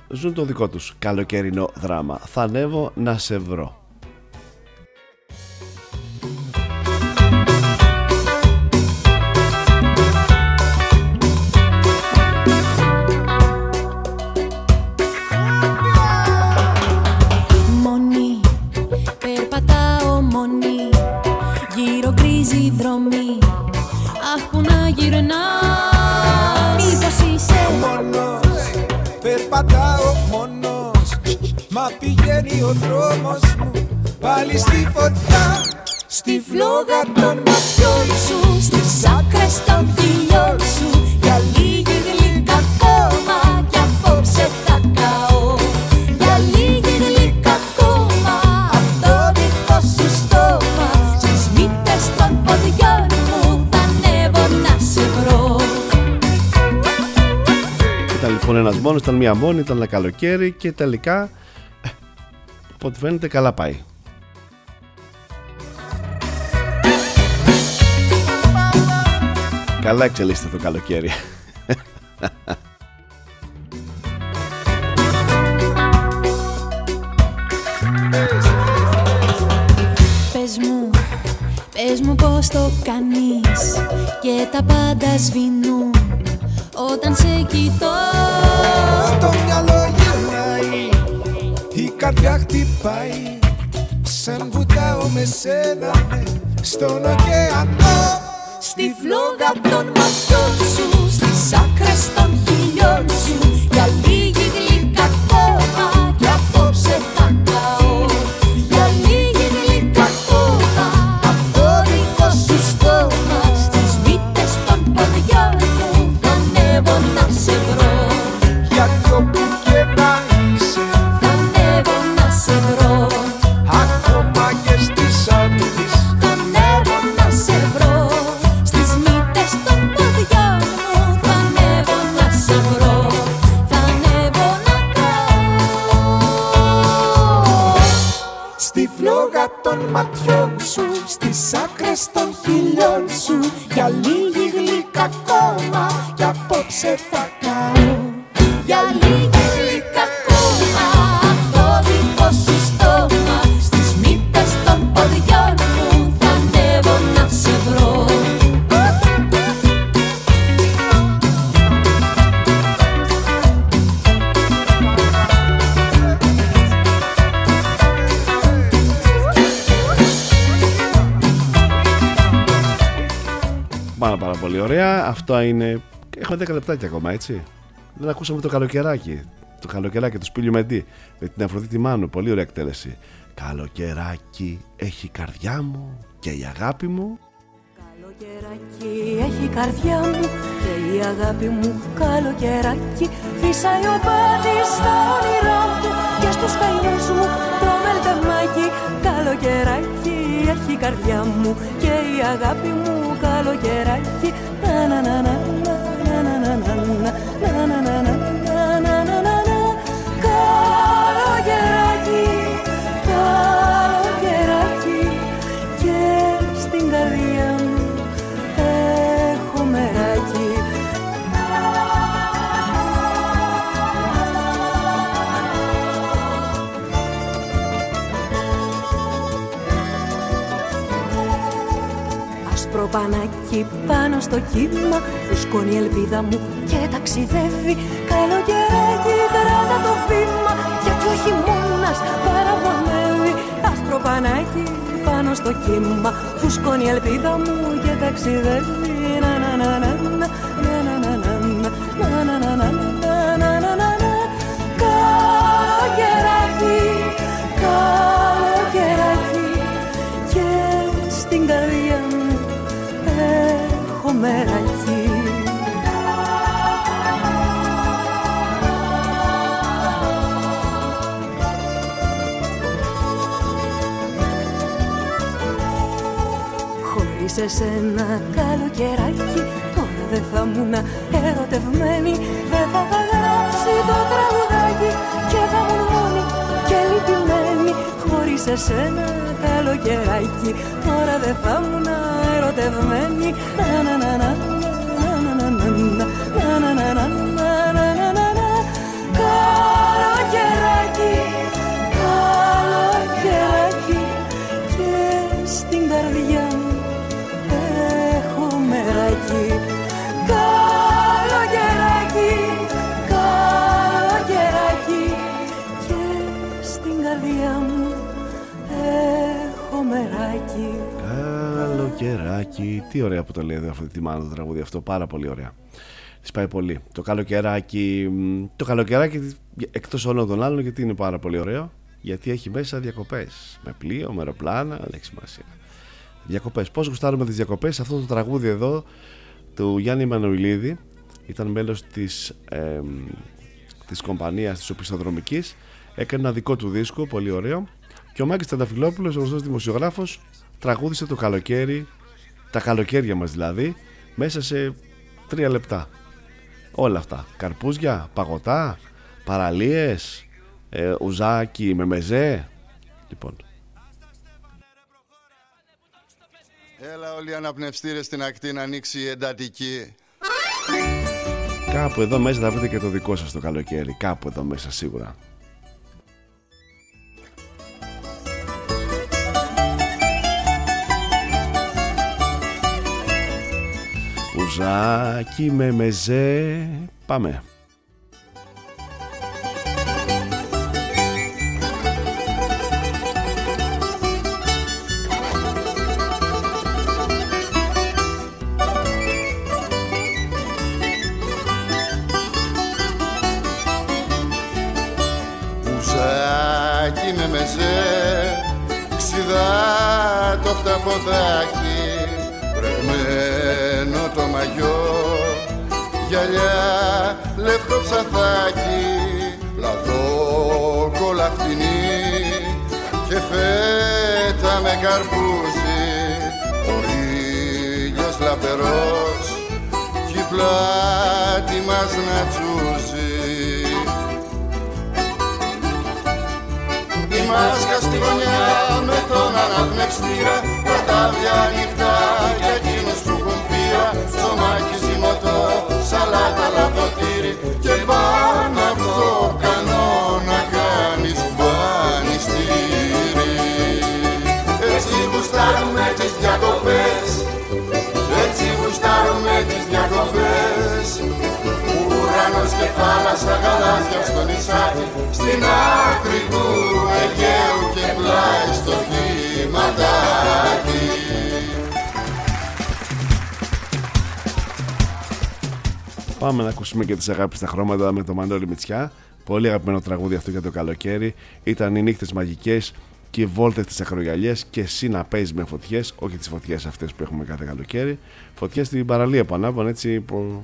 Ζουν το δικό τους καλοκαιρινό δράμα. Θα ανέβω να σε βρω. Πηγαίνει ο δρόμος μου. Πάλι στη φωτιά Στη φλόγα των ματιών σου. Στις άκρες των χιλιών σου. Για λίγη γλυκά ακόμα Κι απόψε θα καώ. Για λίγη γλυκά ακόμα Απ' το δικό σου στόμα. Στις μύτες των ποδιών μου Θα ανέβω να σε βρω. Ήταν λοιπόν ένας μόνος, ήταν μία μόνη, ήταν ένα καλοκαίρι και τελικά, ε, από ό,τι φαίνεται καλά πάει. Καλά εξελίσσεται το καλοκαίρι. Πες μου, πες μου πως το κάνεις Και τα πάντα σβηνούν Όταν σε κοιτώ Το μυαλό γυρνάει Η καρδιά χτυπάει. Σαν βουτάω με σένα ναι, Στον ωκεανό. Στη φλόγα των ματιών σου Στις άκρες των χιλιών σου Για λίγη ματιών σου Στις άκρες των χιλιών σου. Για λίγη γλυκά ακόμα Κι απόψε θα καώ Για λίγη γλυκά Πάρα πάρα πολύ ωραία. Αυτό είναι. Έχουμε 10 λεπτάκια ακόμα, έτσι. Δεν ακούσαμε το καλοκαιράκι. Το καλοκαιράκι του Σπίλιου Μεντή. Με την Αφροδίτη Μάνου. Πολύ ωραία εκτέλεση. Καλοκαιράκι έχει καρδιά μου και η αγάπη μου. Καλοκαιράκι έχει καρδιά μου και η αγάπη μου καλοκαιράκι Φύσαει ο πάτης στα όνειρά του και στους καημούς μου το μελτεμάκι Καλοκαιράκι έχει καρδιά μου και η αγάπη μου καλοκαιράκι Να να να να να να να να να να να να να να πανάκι πάνω στο κύμα Φουσκώνει η ελπίδα μου και ταξιδεύει. Καλοκαιράκι κράτα το βήμα Γιατί ο χειμώνας παραπονεύει Άσπρο πανάκι πάνω στο κύμα Φουσκώνει η ελπίδα μου και ταξιδεύει. Να να να να να να να μεράκι Χωρίς εσένα καλοκαιράκι Τώρα δεν θα ήμουν ερωτευμένη. Δεν θα είχα γράψει το τραγουδάκι Και θα ήμουν μόνη και λυπημένη. Χωρίς εσένα καλοκαιράκι Τώρα δεν θα ήμουν ερωτευμένη ερωτευμένη Να, να, να, να, να, να, να, να, να, να, να, να, να, να, Καλοκαιράκι. Τι ωραία που το λέει εδώ αυτή τη μάνα το τραγούδι αυτό. Πάρα πολύ ωραία. Της πάει πολύ. Το καλοκαιράκι. μ, Το καλοκαιράκι εκτός όλων των άλλων γιατί είναι πάρα πολύ ωραίο. Γιατί έχει μέσα διακοπές. Με πλοίο, με αεροπλάνα, δεν έχει σημασία. Διακοπές. Πώς γουστάρουμε τις διακοπές; Αυτό το τραγούδι εδώ του Γιάννη Μανουηλίδη ήταν μέλος της ε, της κομπανίας της οπισθοδρομικής έκανε ένα δικό του δίσκο, πολύ ωραίο και ο Μάκης Τανταφυλόπουλος, ο γνωστός δημοσιογράφος τραγούδισε το καλοκαίρι τα καλοκαίρια μας δηλαδή μέσα σε τρία λεπτά. Όλα αυτά, καρπούζια, παγωτά παραλίες ε, ουζάκι με μεζέ. Λοιπόν. Έλα όλοι οι αναπνευστήρες στην ακτή να ανοίξει η εντατική. κάπου εδώ μέσα θα βρείτε και το δικό σας το καλοκαίρι. Κάπου εδώ μέσα σίγουρα Ουζάκι με μεζέ. Πάμε με καρπούζι, ο ήλιος λαμπερός κι η πλάτη μας να τσούζει. Η μάσκα στη γωνιά με τον αναπνευστήρα Κατάβια ανοιχτά για εκείνους που έχουν πείρα Ψωμάκι ζυμωτό, σαλάτα λαδοτήρι Και πάνω απ' τις διακοπές. Ουρανός και θάλασσα γαλάζια στο νησάκι. Στην άκρη του Αιγαίου και πλάι στο κύματάκι Πάμε να ακούσουμε και τις αγάπης στα χρώματα με το Μανώλη Μητσιά. Πολύ αγαπημένο τραγούδι αυτό για το καλοκαίρι. Ήταν οι νύχτες μαγικές και οι βόλτες τις ακρογιαλιές και εσύ να παίζεις με φωτιές όχι τις φωτιές αυτές που έχουμε κάθε καλοκαίρι. Φωτιές στην παραλία που ανάβουν έτσι προ...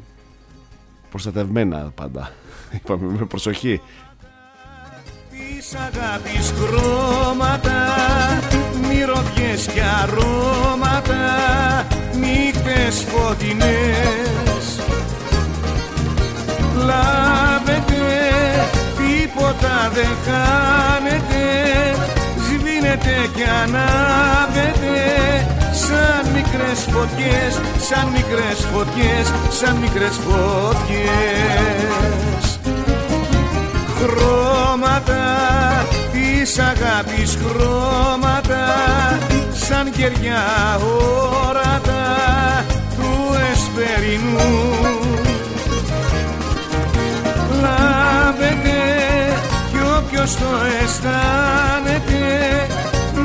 προστατευμένα πάντα. Είπαμε με προσοχή. Της αγάπης χρώματα Μυρωδιές και αρώματα Νύχτες φωτεινές. Λάβετε Τίποτα δεν χάνετε Σβήνετε και ανάβετε Σαν μικρές φωτιές Σαν μικρές φωτιές Σαν μικρές φωτιές. Χρώματα της αγάπης χρώματα σαν κεριά όρατα του εσπερινού. Λάβετε κι όποιος το αισθάνεται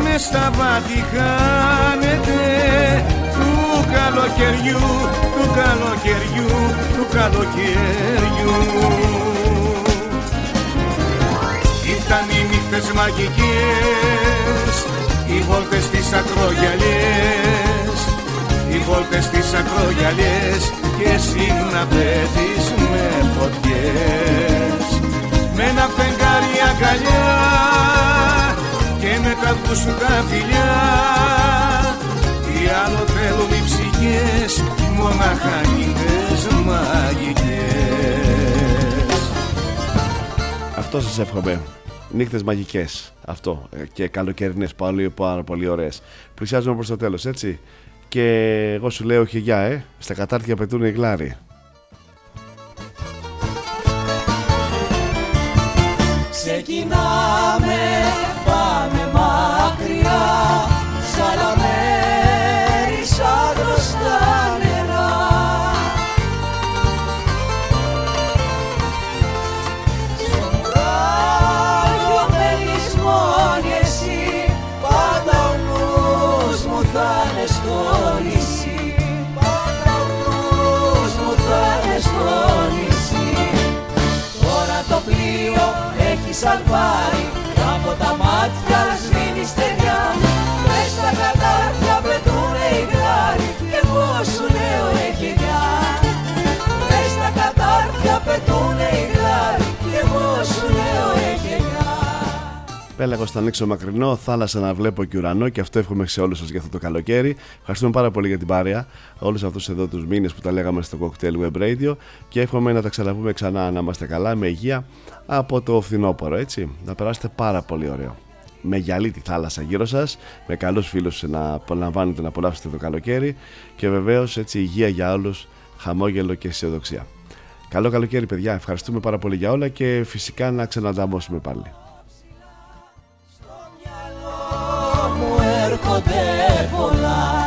μες στα βάθη χάνεται. Του καλοκαιριού, του καλοκαιριού, του καλοκαιριού. Ήταν οι νύχτες μαγικές οι βόλτες στις ακρογιαλιές. Οι βόλτες στις ακρογιαλιές και εσύ να παίζεις με φωτιές. Με ένα φεγγάρι αγκαλιά και με τα δυο σου τα φιλιά τι άλλο θέλουν οι ψυχές μονάχα νύχτες μαγικές Αυτό σας εύχομαι. Νύχτες μαγικές. Αυτό. Ε, Και καλοκαιρινές. Πάλι πάρα πολύ ωραίες. Πλησιάζουμε προς το τέλος, έτσι. Και εγώ σου λέω όχι γεια, ε. Στα κατάρτια πετούν οι γλάροι. Ξεκινάμε, Πέλαγο θα ανοίξω μακρινό, θάλασσα να βλέπω και ουρανό και αυτό εύχομαι σε όλους σας για αυτό το καλοκαίρι. Ευχαριστούμε πάρα πολύ για την παρέα, όλους αυτούς εδώ τους μήνες που τα λέγαμε στο Cocktail Web Radio και εύχομαι να τα ξαναπούμε ξανά να είμαστε καλά, με υγεία από το φθινόπωρο, έτσι. Να περάσετε πάρα πολύ ωραίο. Με γυαλί τη θάλασσα γύρω σας, με καλούς φίλους να απολαμβάνετε να απολαύσετε το καλοκαίρι και βεβαίως έτσι υγεία για όλους, χαμόγελο και αισιοδοξία. Καλό καλοκαίρι, παιδιά. Ευχαριστούμε πάρα πολύ για όλα και φυσικά να ξανανταμώσουμε πάλι. Έρχονται πολλά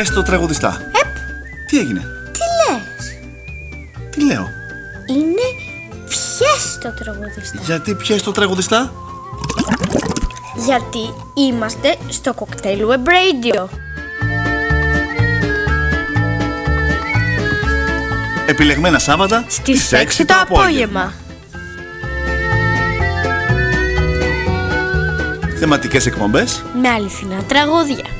Πες το τραγουδιστά. Τι έγινε, Τι λες; Τι λέω; Είναι πιες το τραγουδιστά Γιατί πιες το τραγουδιστά; Γιατί είμαστε στο Cocktail Web Radio Επιλεγμένα Σάββατα Στις 6 το απόγευμα Θεματικές εκπομπές Με αληθινά τραγούδια